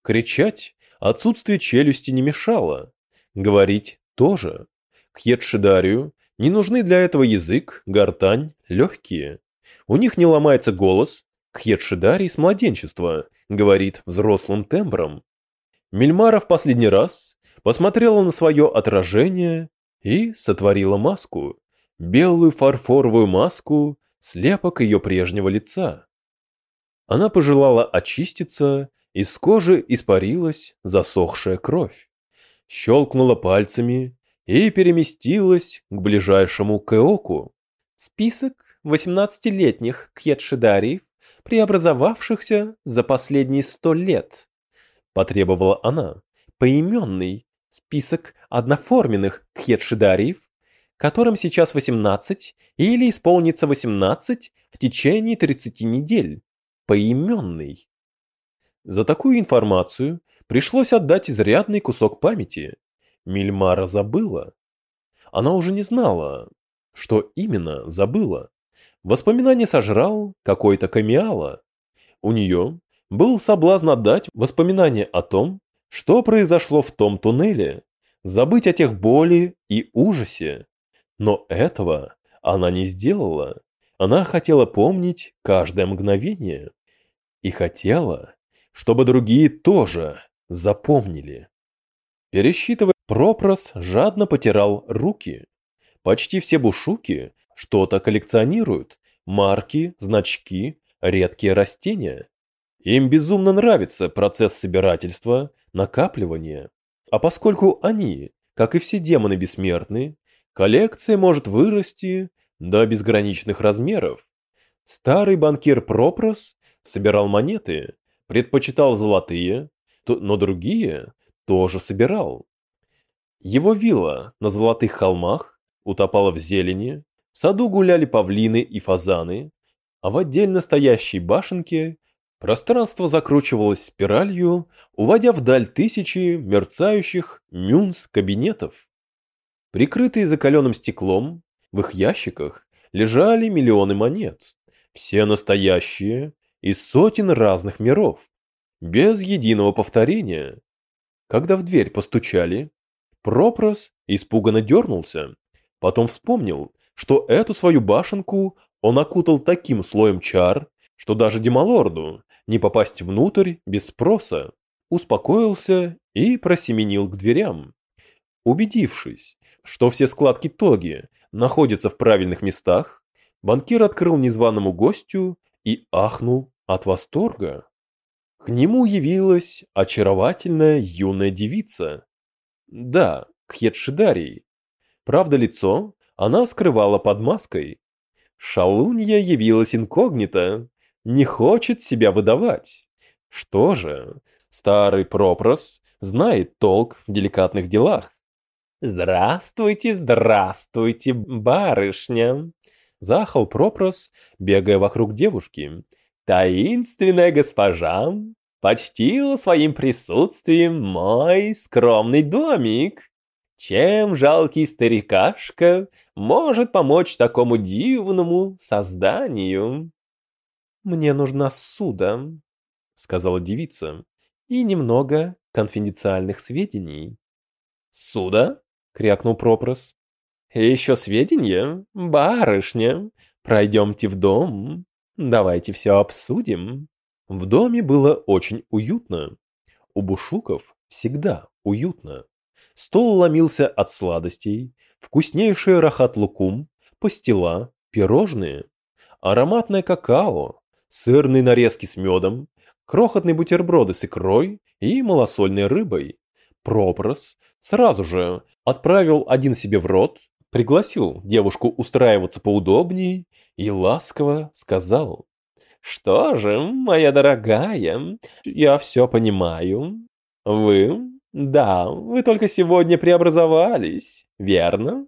Кричать отсутствие челюсти не мешало. Говорить тоже. К Едшидарию не нужны для этого язык, гортань, легкие. У них не ломается голос. Кхетшидари с младенчества, говорит взрослым тембром. Мельмара в последний раз посмотрела на свое отражение и сотворила маску. Белую фарфоровую маску, слепок ее прежнего лица. Она пожелала очиститься, из кожи испарилась засохшая кровь. Щелкнула пальцами, и переместилась к ближайшему Кеоку. Список 18-летних кьетшидариев, преобразовавшихся за последние сто лет. Потребовала она. Поименный список одноформенных кьетшидариев, которым сейчас 18 или исполнится 18 в течение 30 недель. Поименный. За такую информацию пришлось отдать изрядный кусок памяти. Мильмара забыла. Она уже не знала, что именно забыла. Воспоминание сожрал какой-то камиала. У нее был соблазн отдать воспоминания о том, что произошло в том туннеле, забыть о тех боли и ужасе. Но этого она не сделала. Она хотела помнить каждое мгновение. И хотела, чтобы другие тоже запомнили. Пересчитывая Пропрос жадно потирал руки. Почти все бушуки что-то коллекционируют. Марки, значки, редкие растения. Им безумно нравится процесс собирательства, накапливания. А поскольку они, как и все демоны бессмертны, коллекция может вырасти до безграничных размеров. Старый банкир Пропрос собирал монеты, предпочитал золотые, но другие тоже собирал. Его вилла на золотых холмах утопала в зелени, в саду гуляли павлины и фазаны, а в отдельно стоящей башенке пространство закручивалось спиралью, уводя вдаль тысячи мерцающих мюнс-кабинетов. Прикрытые закаленным стеклом, в их ящиках лежали миллионы монет, все настоящие, из сотен разных миров, без единого повторения. Когда в дверь постучали, Пропрос испуганно дернулся, потом вспомнил, что эту свою башенку он окутал таким слоем чар, что даже Демалорду не попасть внутрь без спроса. Успокоился и просеменил к дверям. Убедившись, что все складки тоги находятся в правильных местах, банкир открыл незваному гостю и ахнул от восторга. К нему явилась очаровательная юная девица да, Кхетшидарий. Правда, лицо она скрывала под маской. Шалунья явилась инкогнито, не хочет себя выдавать. Что же, старый пропрос знает толк в деликатных делах. «Здравствуйте, здравствуйте, барышня!» Захал пропрос, бегая вокруг девушки. «Таинственная госпожа, почтила своим присутствием мой скромный домик. Чем жалкий старикашка может помочь такому дивному созданию? «Мне нужна суда», — сказала девица, — «и немного конфиденциальных сведений». «Суда?» — крякнул Пропрос. «Еще сведения? Барышня, пройдемте в дом, давайте все обсудим». В доме было очень уютно. У бушуков всегда уютно. Стол ломился от сладостей, вкуснейший рахат-лукум, пастила, пирожные, ароматное какао, сырные нарезки с медом, крохотные бутерброды с икрой и малосольной рыбой. Пропрос сразу же отправил один себе в рот, пригласил девушку устраиваться поудобнее и ласково сказал. «Что же, моя дорогая, я все понимаю. Вы, да, вы только сегодня преобразовались, верно?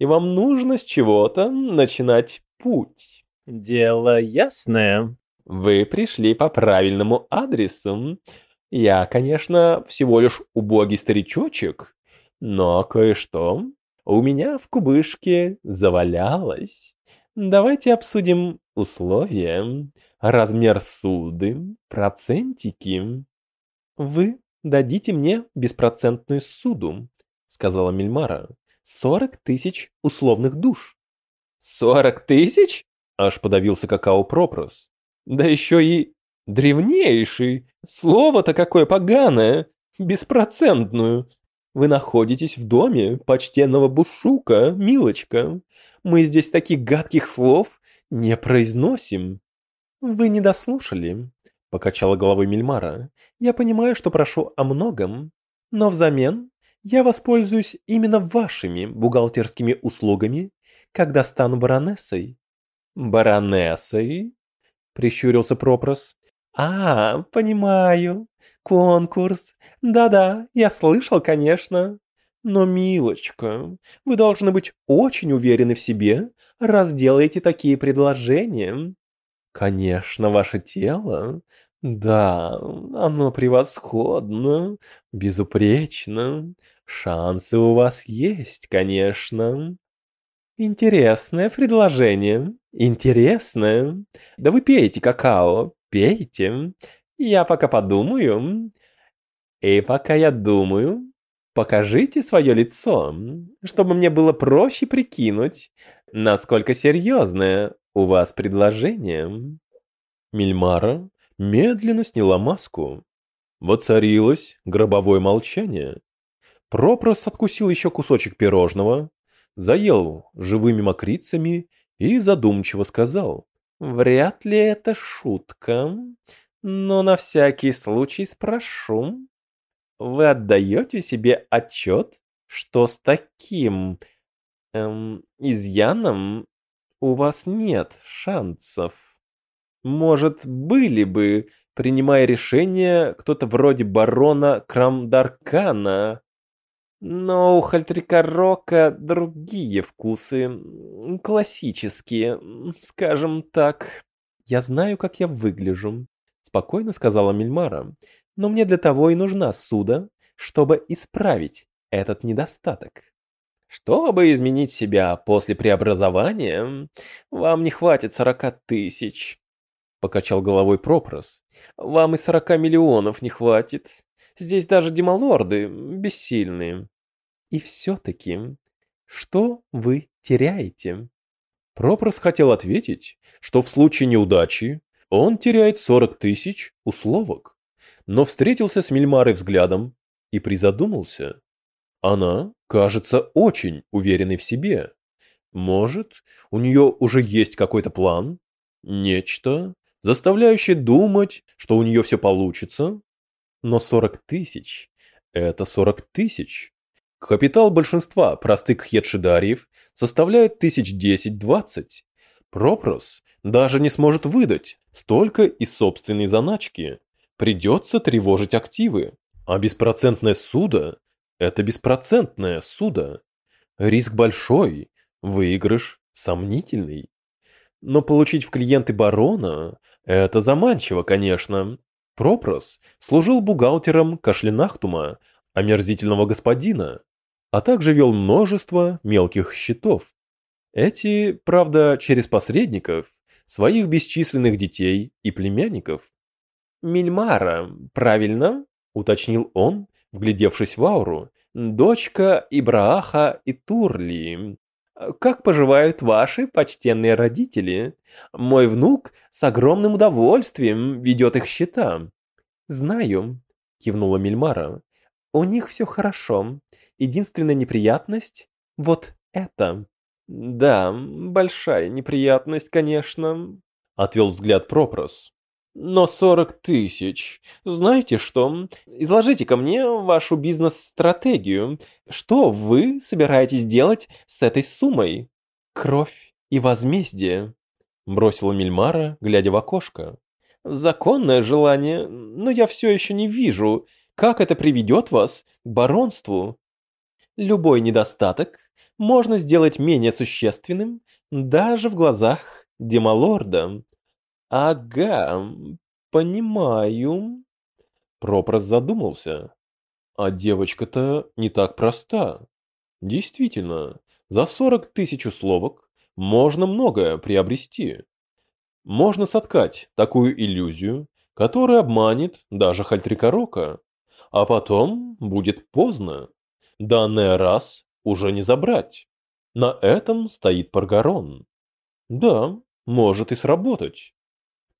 И вам нужно с чего-то начинать путь». Дело ясное. Вы пришли по правильному адресу. Я, конечно, всего лишь убогий старичочек, но кое-что у меня в кубышке завалялось. Давайте обсудим условия, размер суды, процентики. Вы дадите мне беспроцентную суду, сказала Мильмара. Сорок тысяч условных душ. Сорок тысяч? Аж подавился какао-пропрос. Да еще и древнейший. Слово-то какое поганое. Беспроцентную. Вы находитесь в доме почтенного Бушука, милочка. Мы здесь таких гадких слов не произносим. Вы не дослушали, покачала головой Мильмара. Я понимаю, что прошу о многом, но взамен я воспользуюсь именно вашими бухгалтерскими услугами, когда стану баронессой. «Баронессой?» — прищурился Пропрос. «А, понимаю. Конкурс. Да-да, я слышал, конечно. Но, милочка, вы должны быть очень уверены в себе, раз делаете такие предложения. Конечно, ваше тело. Да, оно превосходно, безупречно. Шансы у вас есть, конечно. Интересное предложение. Интересное. Да вы пейте какао, пейте. Я пока подумаю. И пока я думаю, покажите свое лицо, чтобы мне было проще прикинуть, насколько серьезное у вас предложение. Мильмара медленно сняла маску. Воцарилось гробовое молчание. Пропрос откусил еще кусочек пирожного, заел живыми мокрицами и задумчиво сказал. «Вряд ли это шутка, но на всякий случай спрошу. Вы отдаете себе отчет, что с таким эм, изъяном у вас нет шансов? Может, были бы, принимая решение, кто-то вроде барона Крамдаркана, но у Хальтрикарока другие вкусы, классические, скажем так. Я знаю, как я выгляжу, спокойно сказала Мильмара. Но мне для того и нужна суда, чтобы исправить этот недостаток. Чтобы изменить себя после преобразования, вам не хватит сорока тысяч, покачал головой Пропрос. Вам и сорока миллионов не хватит. Здесь даже демалорды бессильные. И все-таки, что вы теряете? Пропрос хотел ответить, что в случае неудачи он теряет 40 тысяч условок, но встретился с Мельмарой взглядом и призадумался. Она, кажется, очень уверенной в себе. Может, у нее уже есть какой-то план? Нечто, заставляющее думать, что у нее все получится? Но 40 тысяч – это 40 тысяч. Капитал большинства простых хедшидариев составляет тысяч 10-20. Пропрос даже не сможет выдать столько из собственной заначки. Придется тревожить активы. А беспроцентное суда – это беспроцентное суда. Риск большой, выигрыш сомнительный. Но получить в клиенты барона – это заманчиво, конечно. Пропрос служил бухгалтером Кашлинахтума, омерзительного господина, а также вел множество мелких счетов. Эти, правда, через посредников, своих бесчисленных детей и племянников. «Мильмара, правильно?» — уточнил он, вглядевшись в ауру. «Дочка Ибрааха и Турли. Как поживают ваши почтенные родители? Мой внук с огромным удовольствием ведет их счета». «Знаю», — кивнула Мильмара. «У них все хорошо. Единственная неприятность — вот это». «Да, большая неприятность, конечно», — отвел взгляд Пропрос. «Но сорок тысяч. Знаете что? Изложите-ка мне вашу бизнес-стратегию. Что вы собираетесь делать с этой суммой?» «Кровь и возмездие», — бросила Мильмара, глядя в окошко. «Законное желание, но я все еще не вижу, как это приведет вас к баронству. Любой недостаток можно сделать менее существенным даже в глазах Демалорда. Ага, понимаю. Пропрос задумался. А девочка-то не так проста. Действительно, за сорок тысяч условок можно многое приобрести. Можно соткать такую иллюзию, которая обманет даже Хальтрикорока, а потом будет поздно. Данная раз уже не забрать. На этом стоит Паргарон. Да, может и сработать.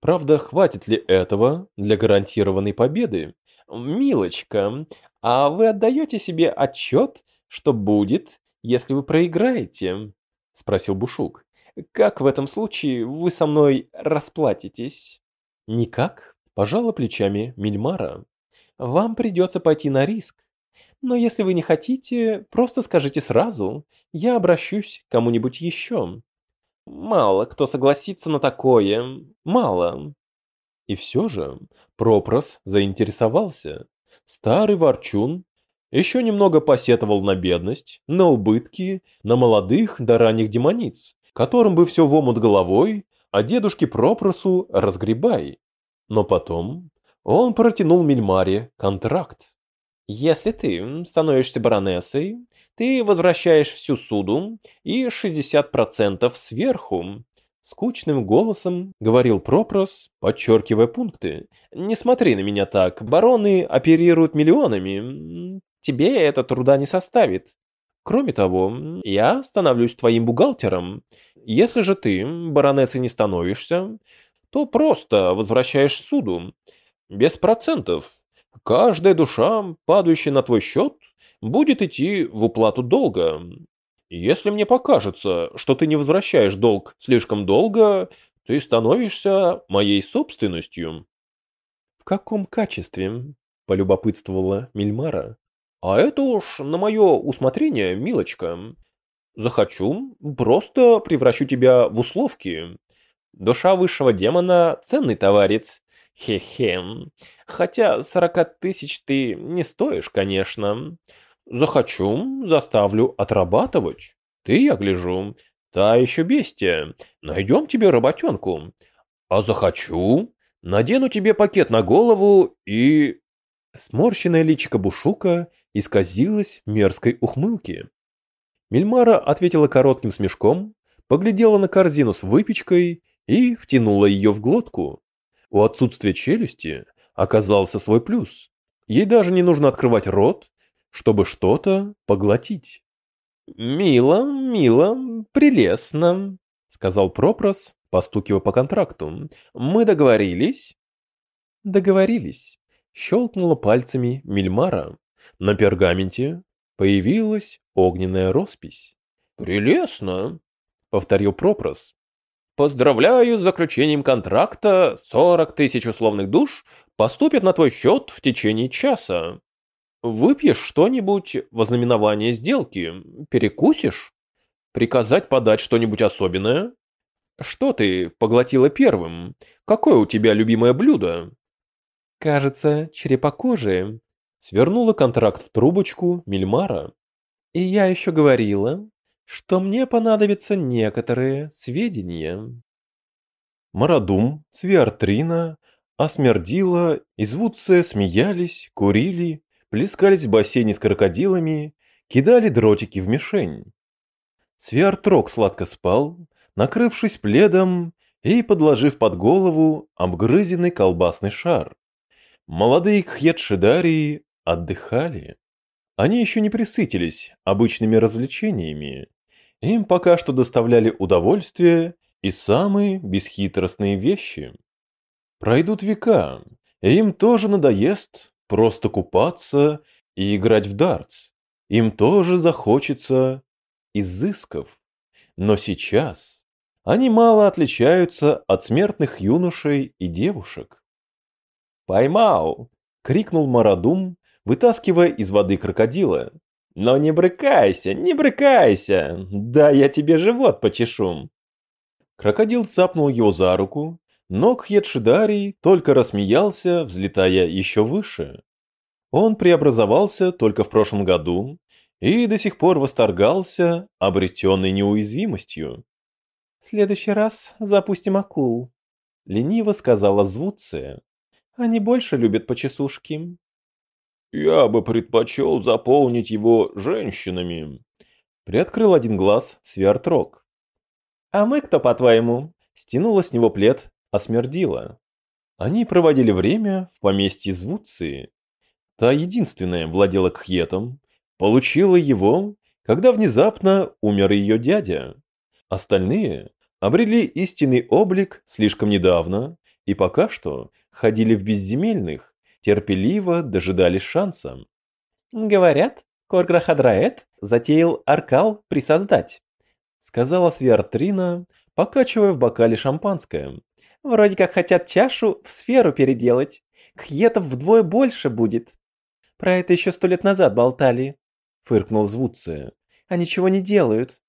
Правда, хватит ли этого для гарантированной победы? Милочка, а вы отдаете себе отчет, что будет, если вы проиграете? Спросил Бушук. Как в этом случае вы со мной расплатитесь? Никак, пожала плечами Мильмара. Вам придется пойти на риск. Но если вы не хотите, просто скажите сразу, я обращусь к кому-нибудь еще. Мало кто согласится на такое, мало. И все же Пропрос заинтересовался. Старый ворчун еще немного посетовал на бедность, на убытки, на молодых да ранних демониц, которым бы все в омут головой, а дедушке Пропросу разгребай. Но потом он протянул Мельмаре контракт. Если ты становишься баронессой, ты возвращаешь всю суду и 60% сверху. Скучным голосом говорил Пропрос, подчеркивая пункты. «Не смотри на меня так, бароны оперируют миллионами. Тебе это труда не составит. Кроме того, я становлюсь твоим бухгалтером. Если же ты баронессой не становишься, то просто возвращаешь суду. Без процентов. Каждая душа, падающая на твой счет, будет идти в уплату долга. Если мне покажется, что ты не возвращаешь долг слишком долго, ты становишься моей собственностью. В каком качестве? полюбопытствовала Мильмара. А это уж на мое усмотрение, милочка. Захочу, просто превращу тебя в условки. Душа высшего демона – ценный товарец. Хе-хе. Хотя сорока тысяч ты не стоишь, конечно. Захочу, заставлю отрабатывать. Ты, я гляжу, та еще бестия. Найдем тебе работенку. А захочу, надену тебе пакет на голову и... Сморщенное личико Бушука исказилось мерзкой ухмылки. Мильмара ответила коротким смешком, поглядела на корзину с выпечкой и втянула ее в глотку. У отсутствия челюсти оказался свой плюс. Ей даже не нужно открывать рот, чтобы что-то поглотить. «Мило, мило, прелестно», — сказал Пропрос, постукивая по контракту. «Мы договорились?» «Договорились», — щелкнула пальцами Мильмара. На пергаменте появилась огненная роспись. «Прелестно», — повторил Пропрос. Поздравляю с заключением контракта. 40 тысяч условных душ поступят на твой счет в течение часа. Выпьешь что-нибудь в ознаменование сделки? Перекусишь? Приказать подать что-нибудь особенное? Что ты поглотила первым? Какое у тебя любимое блюдо? Кажется, черепокожие. Свернула контракт в трубочку Мильмара. И я еще говорила, что мне понадобятся некоторые сведения. Марадум, Свиартрина, Асмердила и Звуция смеялись, курили, плескались в бассейне с крокодилами, кидали дротики в мишень. Свиартрок сладко спал, накрывшись пледом и подложив под голову обгрызенный колбасный шар. Молодые кхетшидарии отдыхали. Они еще не присытились обычными развлечениями. Им пока что доставляли удовольствие и самые бесхитростные вещи. Пройдут века, и им тоже надоест просто купаться и играть в дартс. Им тоже захочется изысков. Но сейчас они мало отличаются от смертных юношей и девушек. «Поймал!» — крикнул Марадум, вытаскивая из воды крокодила. «Но не брыкайся, не брыкайся! Да я тебе живот почешу!» Крокодил цапнул его за руку, но Кхедшидарий только рассмеялся, взлетая еще выше. Он преобразовался только в прошлом году и до сих пор восторгался обретенной неуязвимостью. «В следующий раз запустим акул», — лениво сказала Звуция. «Они больше любят почесушки». «Я бы предпочел заполнить его женщинами», — приоткрыл один глаз Свиартрок. «А мы кто, по-твоему?» — стянула с него плед, осмердила. Они проводили время в поместье Звуции. Та единственная владела Кхетом, получила его, когда внезапно умер ее дядя. Остальные обрели истинный облик слишком недавно и пока что ходили в безземельных, терпеливо дожидались шанса. «Говорят, Корграхадраэт затеял Аркал присоздать», сказала Свиартрина, покачивая в бокале шампанское. «Вроде как хотят чашу в сферу переделать. Кхетов вдвое больше будет. Про это еще сто лет назад болтали фыркнул Звуция. А ничего не делают.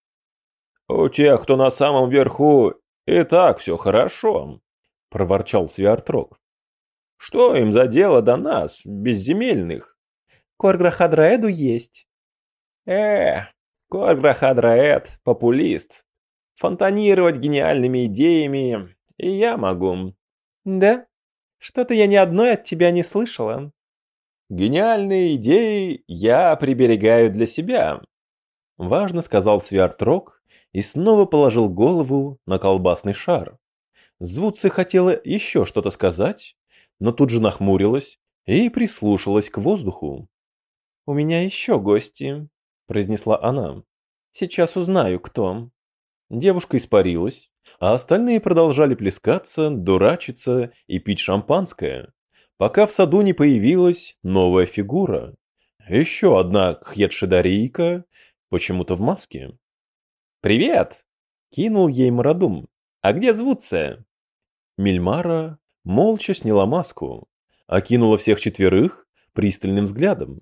У тех, кто на самом верху, и так все хорошо, проворчал Свиартрок. Что им за дело до нас, безземельных? Корграхадраэду есть. Э, Корграхадраэд, популист. Фонтанировать гениальными идеями и я могу. Да? Что-то я ни одной от тебя не слышала. Гениальные идеи я приберегаю для себя. Важно сказал Свиартрок и снова положил голову на колбасный шар. Звуцы хотела еще что-то сказать, но тут же нахмурилась и прислушалась к воздуху. «У меня еще гости», — произнесла она. «Сейчас узнаю, кто». Девушка испарилась, а остальные продолжали плескаться, дурачиться и пить шампанское пока в саду не появилась новая фигура. Еще одна хьедшидарийка, почему-то в маске. «Привет!» — кинул ей Марадум. «А где звутся?» Мильмара молча сняла маску, окинула всех четверых пристальным взглядом.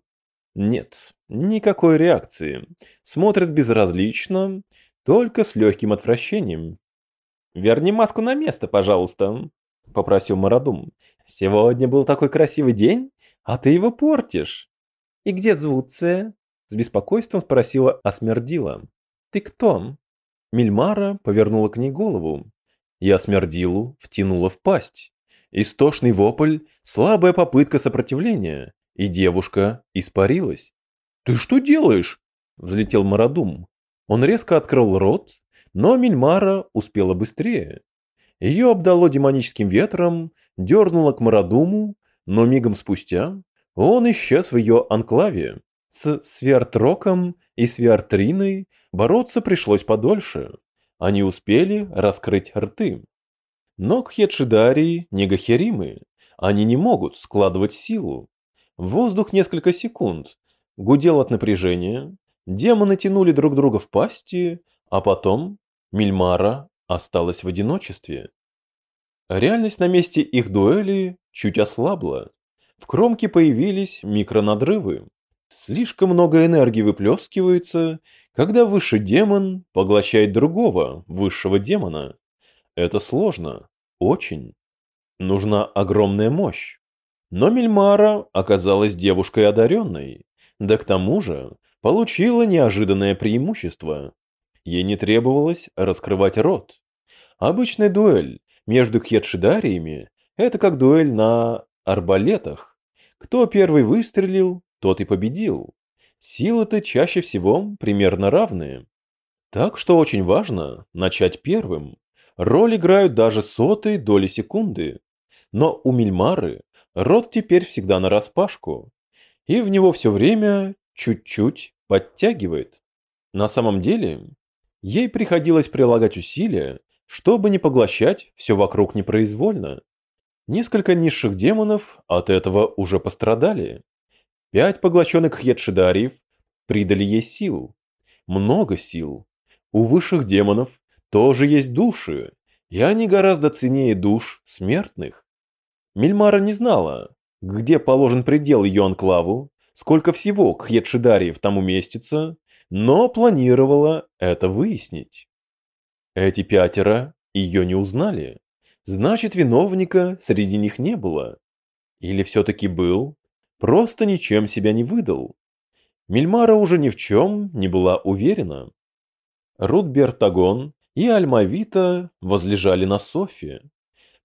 Нет, никакой реакции. Смотрит безразлично, только с легким отвращением. «Верни маску на место, пожалуйста», — попросил Марадум. «Сегодня был такой красивый день, а ты его портишь». «И где Звуция?» — с беспокойством спросила Асмердила. «Ты кто?» Мильмара повернула к ней голову. И Асмердилу втянула в пасть. Истошный вопль, слабая попытка сопротивления, и девушка испарилась. «Ты что делаешь?» — взлетел Марадум. Он резко открыл рот, но Мильмара успела быстрее. Ее обдало демоническим ветром, дернуло к Марадуму, но мигом спустя он исчез в ее анклаве. С Свертроком и Свертриной бороться пришлось подольше. Они успели раскрыть рты. Но Кхедшидарии не гахеримы. Они не могут складывать силу. Воздух несколько секунд гудел от напряжения, демоны тянули друг друга в пасти, а потом Мильмара осталась в одиночестве. Реальность на месте их дуэли чуть ослабла. В кромке появились микронадрывы. Слишком много энергии выплескивается, когда высший демон поглощает другого, высшего демона. Это сложно. Очень. Нужна огромная мощь. Но Мельмара оказалась девушкой одаренной. Да к тому же получила неожиданное преимущество. Ей не требовалось раскрывать рот. Обычная дуэль между кьедшидариями – это как дуэль на арбалетах. Кто первый выстрелил, тот и победил. Силы-то чаще всего примерно равные. Так что очень важно начать первым. Роль играют даже сотые доли секунды. Но у Мильмары рот теперь всегда нараспашку, и в него все время чуть-чуть подтягивает. На самом деле, ей приходилось прилагать усилия, чтобы не поглощать все вокруг непроизвольно. Несколько низших демонов от этого уже пострадали. Пять поглощенных хедшидариев придали ей сил. Много сил. У высших демонов тоже есть души, и они гораздо ценнее душ смертных. Мильмара не знала, где положен предел ее анклаву, сколько всего кхедшидариев там уместится, но планировала это выяснить. Эти пятеро ее не узнали. Значит, виновника среди них не было. Или все-таки был, просто ничем себя не выдал. Мильмара уже ни в чем не была уверена. Рудбертагон и Альмавита возлежали на софе.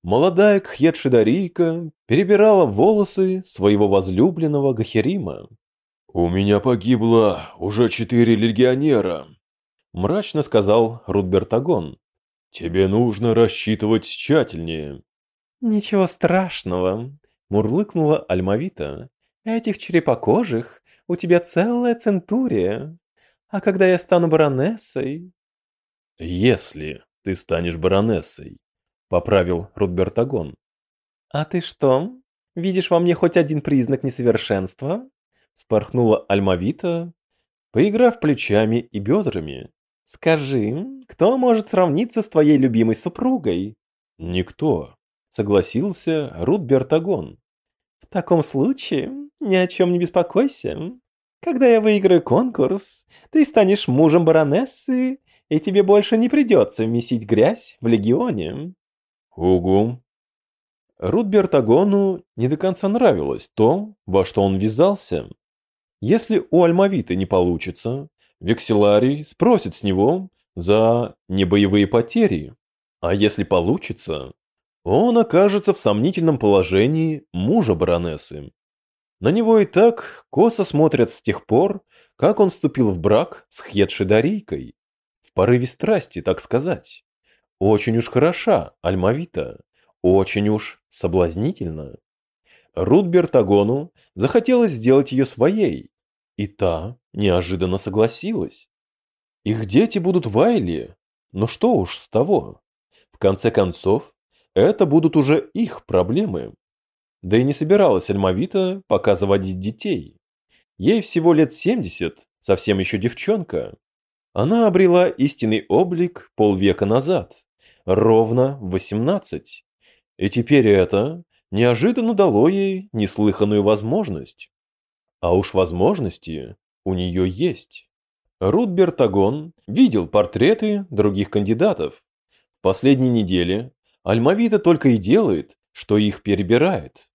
Молодая Кхетшидарийка перебирала волосы своего возлюбленного Гахерима. «У меня погибло уже четыре легионера», – мрачно сказал Рудбертагон. Тебе нужно рассчитывать тщательнее. Ничего страшного, мурлыкнула Альмавита. Этих черепокожих у тебя целая центурия. А когда я стану баронессой... Если ты станешь баронессой, поправил Рудбертагон. А ты что, видишь во мне хоть один признак несовершенства? Спорхнула Альмавита, поиграв плечами и бедрами. Скажи, кто может сравниться с твоей любимой супругой? Никто, согласился Рут Бертагон. В таком случае ни о чем не беспокойся. Когда я выиграю конкурс, ты станешь мужем баронессы, и тебе больше не придется месить грязь в легионе. Угу. Рут Бертагону не до конца нравилось то, во что он ввязался. Если у Альмавиты не получится, Векселарий спросит с него за небоевые потери. А если получится, он окажется в сомнительном положении мужа баронессы. На него и так косо смотрят с тех пор, как он вступил в брак с Хьедшидарийкой. В порыве страсти, так сказать. Очень уж хороша Альмавита, очень уж соблазнительна. Рут Бертагону захотелось сделать ее своей, и та неожиданно согласилась. Их дети будут в Айле, но что уж с того. В конце концов, это будут уже их проблемы. Да и не собиралась Альмавита пока заводить детей. Ей всего лет 70, совсем еще девчонка. Она обрела истинный облик полвека назад, ровно в 18. И теперь это неожиданно дало ей неслыханную возможность. А уж возможности у нее есть. Рут Бертагон видел портреты других кандидатов. В последней неделе Альмавита только и делает, что их перебирает.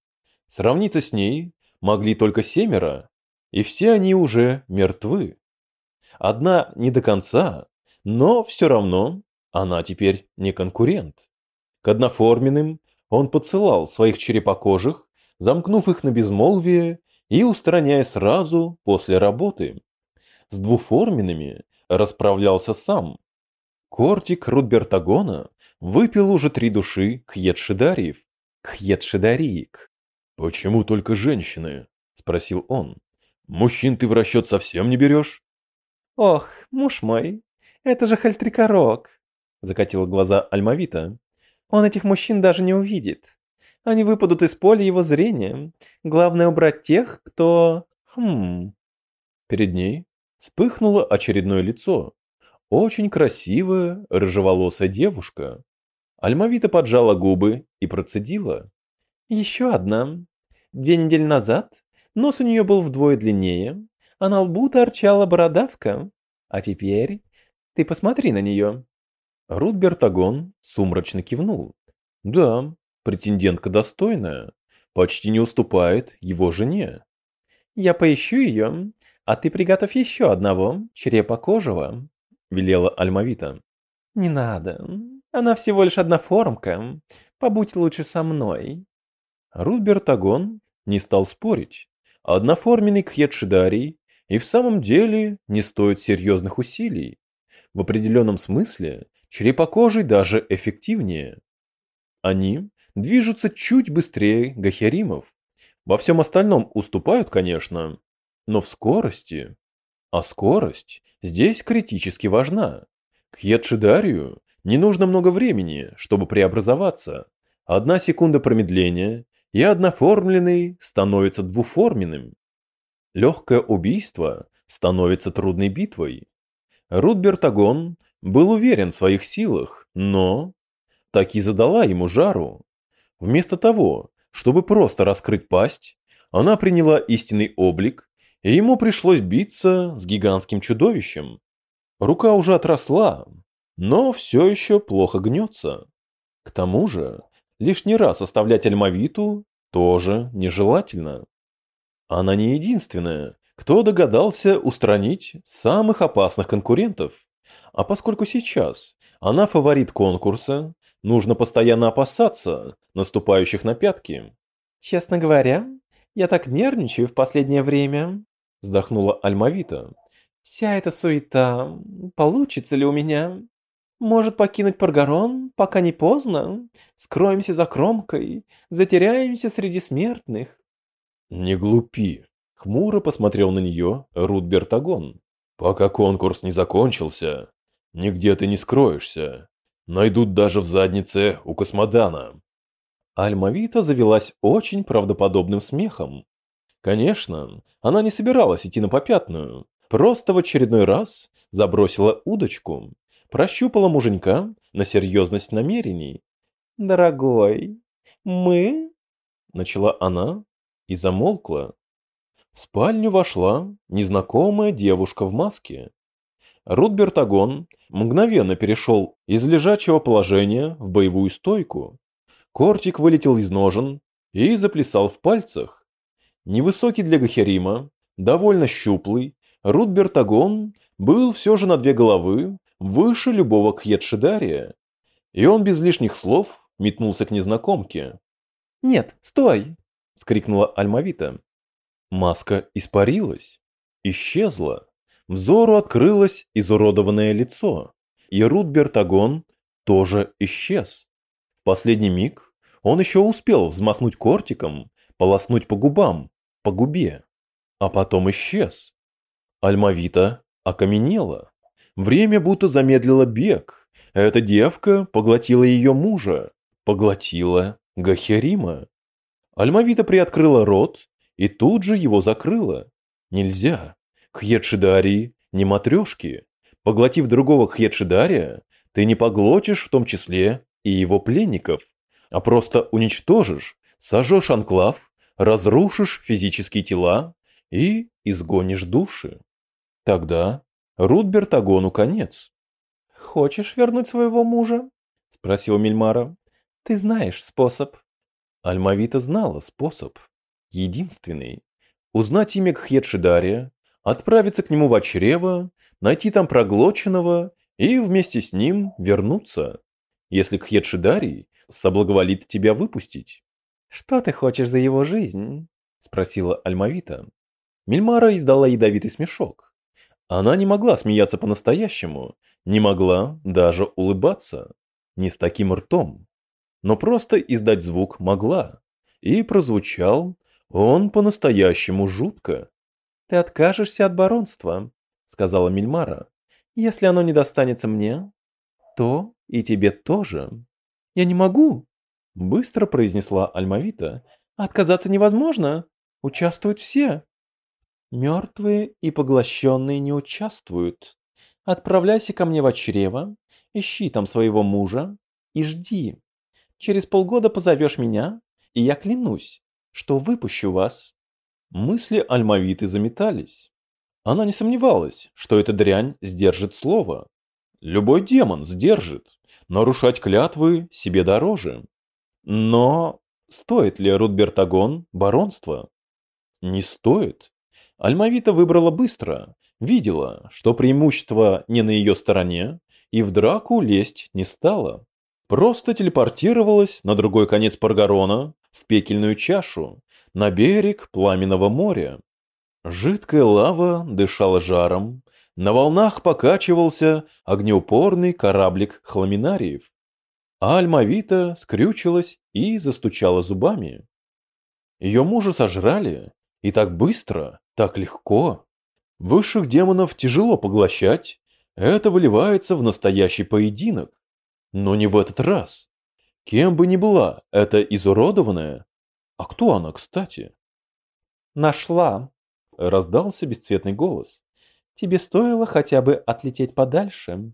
Сравниться с ней могли только семеро, и все они уже мертвы. Одна не до конца, но все равно она теперь не конкурент. К одноформенным он подсылал своих черепокожих, замкнув их на безмолвие и устраняя сразу после работы. С двуформенными расправлялся сам. Кортик Рудбертагона выпил уже три души кьетшидариев. Кьетшидариек. «Почему только женщины?» – спросил он. «Мужчин ты в расчет совсем не берешь?» «Ох, муж мой, это же Хальтрикорок!» – закатила глаза Альмавита. «Он этих мужчин даже не увидит. Они выпадут из поля его зрения. Главное убрать тех, кто... Хм... Перед ней вспыхнуло очередное лицо. Очень красивая, рыжеволосая девушка. Альмавита поджала губы и процедила. Еще одна. Две недели назад нос у нее был вдвое длиннее, а на лбу торчала бородавка. А теперь ты посмотри на нее. Рут Бертагон сумрачно кивнул. Да, Претендентка достойная, почти не уступает его жене. «Я поищу ее, а ты приготовь еще одного, черепокожего», — велела Альмавита. «Не надо, она всего лишь одна формка, побудь лучше со мной». Рут Бертагон не стал спорить. Одноформенный кхедшидарий и в самом деле не стоит серьезных усилий. В определенном смысле черепокожий даже эффективнее. Они движутся чуть быстрее гахеримов. Во всем остальном уступают, конечно, но в скорости. А скорость здесь критически важна. К Едшидарию не нужно много времени, чтобы преобразоваться. Одна секунда промедления, и одноформленный становится двуформенным. Легкое убийство становится трудной битвой. Рудберт Агон был уверен в своих силах, но таки задала ему жару. Вместо того, чтобы просто раскрыть пасть, она приняла истинный облик, и ему пришлось биться с гигантским чудовищем. Рука уже отросла, но все еще плохо гнется. К тому же, лишний раз оставлять Альмавиту тоже нежелательно. Она не единственная, кто догадался устранить самых опасных конкурентов. А поскольку сейчас она фаворит конкурса, нужно постоянно опасаться наступающих на пятки. «Честно говоря, я так нервничаю в последнее время», — вздохнула Альмавита. «Вся эта суета, получится ли у меня? Может покинуть Паргарон, пока не поздно? Скроемся за кромкой, затеряемся среди смертных?» «Не глупи», — хмуро посмотрел на нее Рудберт Агон. «Пока конкурс не закончился, нигде ты не скроешься. Найдут даже в заднице у космодана». Альмавита завелась очень правдоподобным смехом. Конечно, она не собиралась идти на попятную, просто в очередной раз забросила удочку, прощупала муженька на серьезность намерений. «Дорогой, мы...» — начала она и замолкла. В спальню вошла незнакомая девушка в маске. Рутберт Агон мгновенно перешел из лежачего положения в боевую стойку. Кортик вылетел из ножен и заплясал в пальцах. Невысокий для Гахерима, довольно щуплый, Рутберт Агон был все же на две головы выше любого Кьетшидария. И он без лишних слов метнулся к незнакомке. «Нет, стой!» — скрикнула Альмавита. Маска испарилась, исчезла. Взору открылось изуродованное лицо. И Рутберт Агон тоже исчез. В последний миг он еще успел взмахнуть кортиком, полоснуть по губам, по губе, а потом исчез. Альмавита окаменела. Время будто замедлило бег. Эта девка поглотила ее мужа, поглотила Гахерима. Альмавита приоткрыла рот и тут же его закрыла. Нельзя. Хьедшидарии не матрешки. Поглотив другого Хьедшидария, ты не поглотишь в том числе и его пленников а просто уничтожишь, сожжешь анклав, разрушишь физические тела и изгонишь души. Тогда Рудберт Агону конец. «Хочешь вернуть своего мужа?» – спросил Мильмара. «Ты знаешь способ». Альмавита знала способ. Единственный. Узнать имя Кхьедшидария, отправиться к нему в чрево, найти там проглоченного и вместе с ним вернуться. Если Кхьедшидарий соблаговолит тебя выпустить. «Что ты хочешь за его жизнь?» – спросила Альмавита. Мильмара издала ядовитый смешок. Она не могла смеяться по-настоящему, не могла даже улыбаться. Не с таким ртом. Но просто издать звук могла. И прозвучал он по-настоящему жутко. «Ты откажешься от баронства», — сказала Мильмара. «Если оно не достанется мне, то и тебе тоже». «Я не могу», — быстро произнесла Альмавита. «Отказаться невозможно. Участвуют все». «Мертвые и поглощенные не участвуют. Отправляйся ко мне в чрево, ищи там своего мужа и жди. Через полгода позовешь меня, и я клянусь, что выпущу вас». Мысли Альмавиты заметались. Она не сомневалась, что эта дрянь сдержит слово. Любой демон сдержит. Нарушать клятвы себе дороже. Но стоит ли Рудбертагон баронство? Не стоит. Альмавита выбрала быстро, видела, что преимущество не на ее стороне, и в драку лезть не стала. Просто телепортировалась на другой конец Паргарона, в пекельную чашу, на берег Пламенного моря. Жидкая лава дышала жаром, На волнах покачивался огнеупорный кораблик хламинариев. Альмавита скрючилась и застучала зубами. Ее мужа сожрали, и так быстро, так легко. Высших демонов тяжело поглощать, это выливается в настоящий поединок. Но не в этот раз. Кем бы ни была эта изуродованная, а кто она, кстати? Нашла, раздался бесцветный голос. Тебе стоило хотя бы отлететь подальше.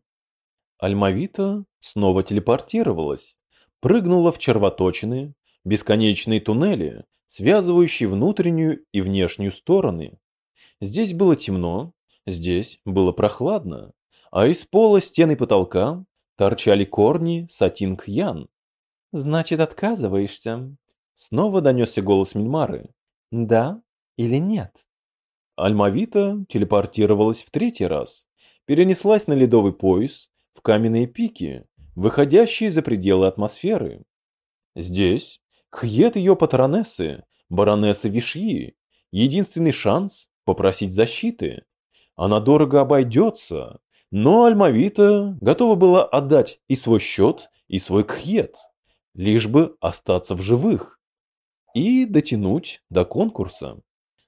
Альмавита снова телепортировалась, прыгнула в червоточины, бесконечные туннели, связывающие внутреннюю и внешнюю стороны. Здесь было темно, здесь было прохладно, а из пола, стен и потолка торчали корни сатинг-ян. «Значит, отказываешься?» Снова донесся голос Мильмары. «Да или нет?» Альмавита телепортировалась в третий раз, перенеслась на ледовый пояс, в каменные пики, выходящие за пределы атмосферы. Здесь Хьет ее патронессы, баронессы Вишьи, единственный шанс попросить защиты. Она дорого обойдется, но Альмавита готова была отдать и свой счет, и свой кхьет, лишь бы остаться в живых и дотянуть до конкурса.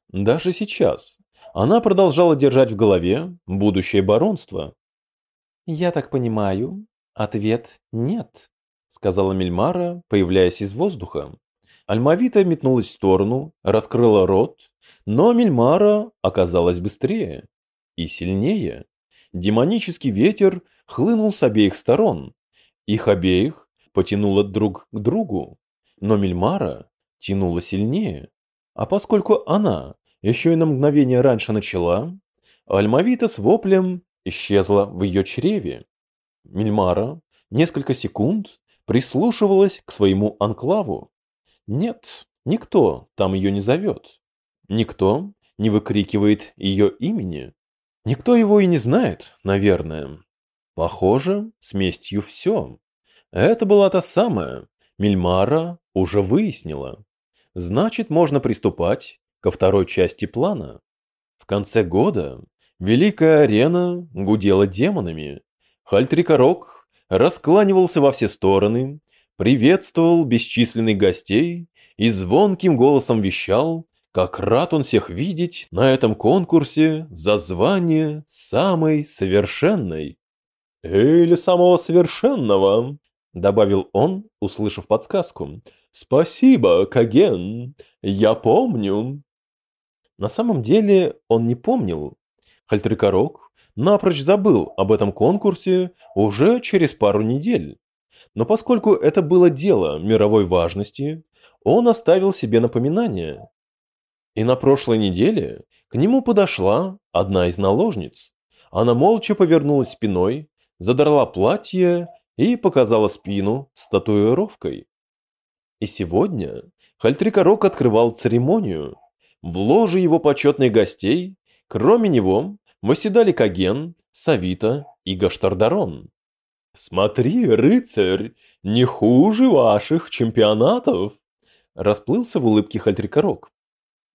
Даже сейчас она продолжала держать в голове будущее баронство. «Я так понимаю, ответ нет», — сказала Мельмара, появляясь из воздуха. Альмавита метнулась в сторону, раскрыла рот, но Мельмара оказалась быстрее и сильнее. Демонический ветер хлынул с обеих сторон. Их обеих потянуло друг к другу. Но Мельмара тянула сильнее. А поскольку она еще и на мгновение раньше начала, Альмавита с воплем исчезла в ее чреве. Мельмара несколько секунд прислушивалась к своему анклаву. Нет, никто там ее не зовет. Никто не выкрикивает ее имени. Никто его и не знает, наверное. Похоже, с местью все. Это была та самая. Мильмара уже выяснила. Значит, можно приступать ко второй части плана. В конце года Великая арена гудела демонами. Хальтрикорок раскланивался во все стороны, приветствовал бесчисленных гостей и звонким голосом вещал, как рад он всех видеть на этом конкурсе за звание самой совершенной. «Или самого совершенного», — добавил он, услышав подсказку. «Спасибо, Каген, я помню». На самом деле он не помнил. Хальтрикорок напрочь забыл об этом конкурсе уже через пару недель. Но поскольку это было дело мировой важности, он оставил себе напоминание. И на прошлой неделе к нему подошла одна из наложниц. Она молча повернулась спиной, задрала платье и показала спину с татуировкой. И сегодня Хальтрикорок открывал церемонию. В ложе его почетных гостей, кроме него, восседали Каген, Савита и Гаштардарон. «Смотри, рыцарь, не хуже ваших чемпионатов!» Расплылся в улыбке Хальтрикорок.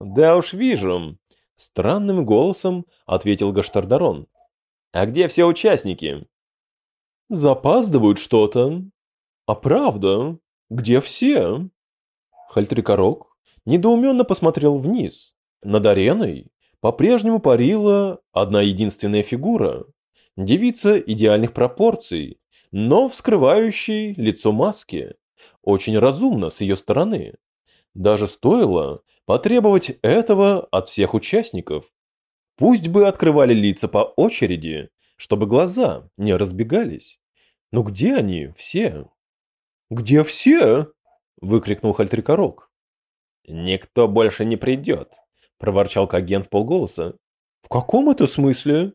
«Да уж вижу», — странным голосом ответил Гаштардарон. «А где все участники?» «Запаздывают что-то». «А правда? Где все?» Хальтрикорок недоуменно посмотрел вниз. Над ареной по-прежнему парила одна единственная фигура. Девица идеальных пропорций, но вскрывающей лицо маски. Очень разумно с ее стороны. Даже стоило потребовать этого от всех участников. Пусть бы открывали лица по очереди, чтобы глаза не разбегались. Но где они все? «Где все?» – выкрикнул Хальтрикорок. «Никто больше не придет», – проворчал Каген в полголоса. «В каком это смысле?»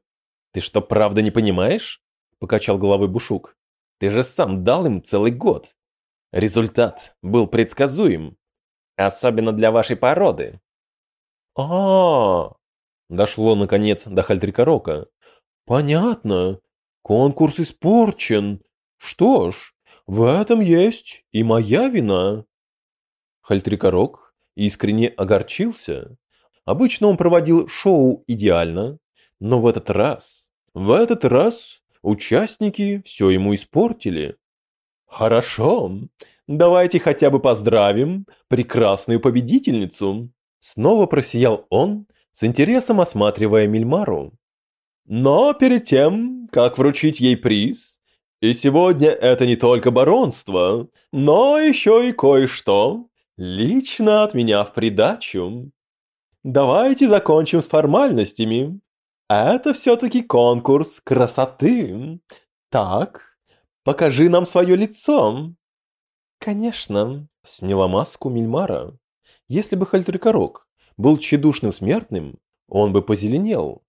«Ты что, правда не понимаешь?» – покачал головой Бушук. «Ты же сам дал им целый год. Результат был предсказуем. Особенно для вашей породы. А, -а, -а, Дошло наконец до Хальтрикорока. Понятно. Конкурс испорчен. Что ж, в этом есть и моя вина. Хальтрикорок искренне огорчился. Обычно он проводил шоу идеально, но в этот раз В этот раз участники все ему испортили. Хорошо, давайте хотя бы поздравим прекрасную победительницу. Снова просиял он, с интересом осматривая Мильмару. Но перед тем, как вручить ей приз, и сегодня это не только баронство, но еще и кое-что, лично от меня в придачу. Давайте закончим с формальностями. Это все-таки конкурс красоты. Так, покажи нам свое лицо. Конечно, сняла маску Мильмара. Если бы Хальтрикорок был тщедушным смертным, он бы позеленел.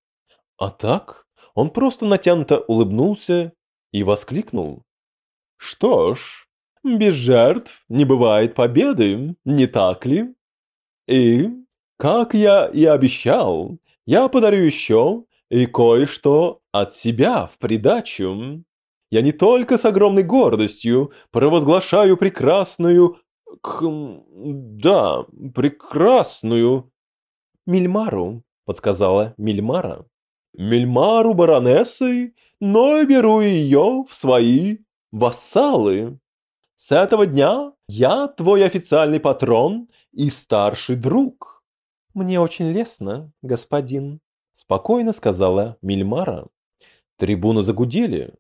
А так, он просто натянуто улыбнулся и воскликнул. Что ж, без жертв не бывает победы, не так ли? И как я и обещал, я подарю еще и кое-что от себя в придачу. Я не только с огромной гордостью провозглашаю прекрасную... Хм, да, прекрасную... Мильмару, подсказала Мильмара. Мильмару баронессой, но беру ее в свои вассалы. С этого дня я твой официальный патрон и старший друг. «Мне очень лестно, господин», – спокойно сказала Мильмара. Трибуны загудели.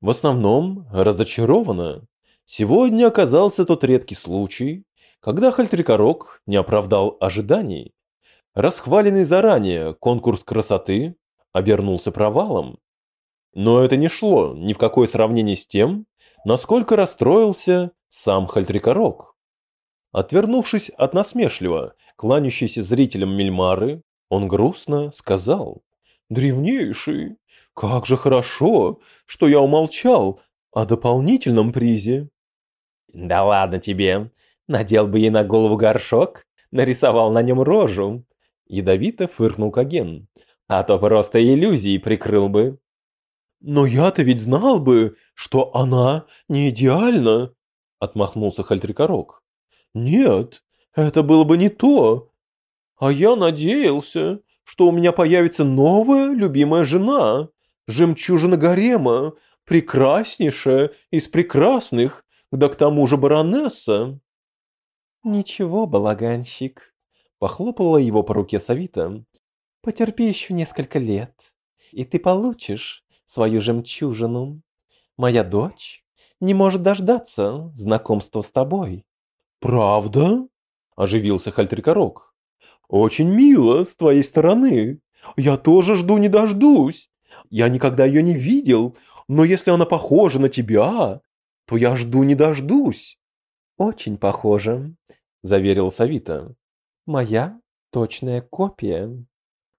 В основном разочарованно. Сегодня оказался тот редкий случай, когда Хальтрикорок не оправдал ожиданий. Расхваленный заранее конкурс красоты обернулся провалом. Но это не шло ни в какое сравнение с тем, насколько расстроился сам Хальтрикорок. Отвернувшись от насмешливо кланящейся зрителям Мельмары, он грустно сказал, «Древнейший, как же хорошо, что я умолчал о дополнительном призе». «Да ладно тебе, надел бы ей на голову горшок, нарисовал на нем рожу», ядовито фыркнул Каген, «а то просто иллюзии прикрыл бы». «Но я-то ведь знал бы, что она не идеальна», отмахнулся Хальтрикорок. Нет, это было бы не то. А я надеялся, что у меня появится новая любимая жена, жемчужина гарема, прекраснейшая из прекрасных, да к тому же баронесса. Ничего, балаганщик, похлопала его по руке Савита. Потерпи еще несколько лет, и ты получишь свою жемчужину. Моя дочь не может дождаться знакомства с тобой. «Правда?» – оживился Хальтрикорок. «Очень мило с твоей стороны. Я тоже жду не дождусь. Я никогда ее не видел, но если она похожа на тебя, то я жду не дождусь». «Очень похожа», – заверил Савита. «Моя точная копия».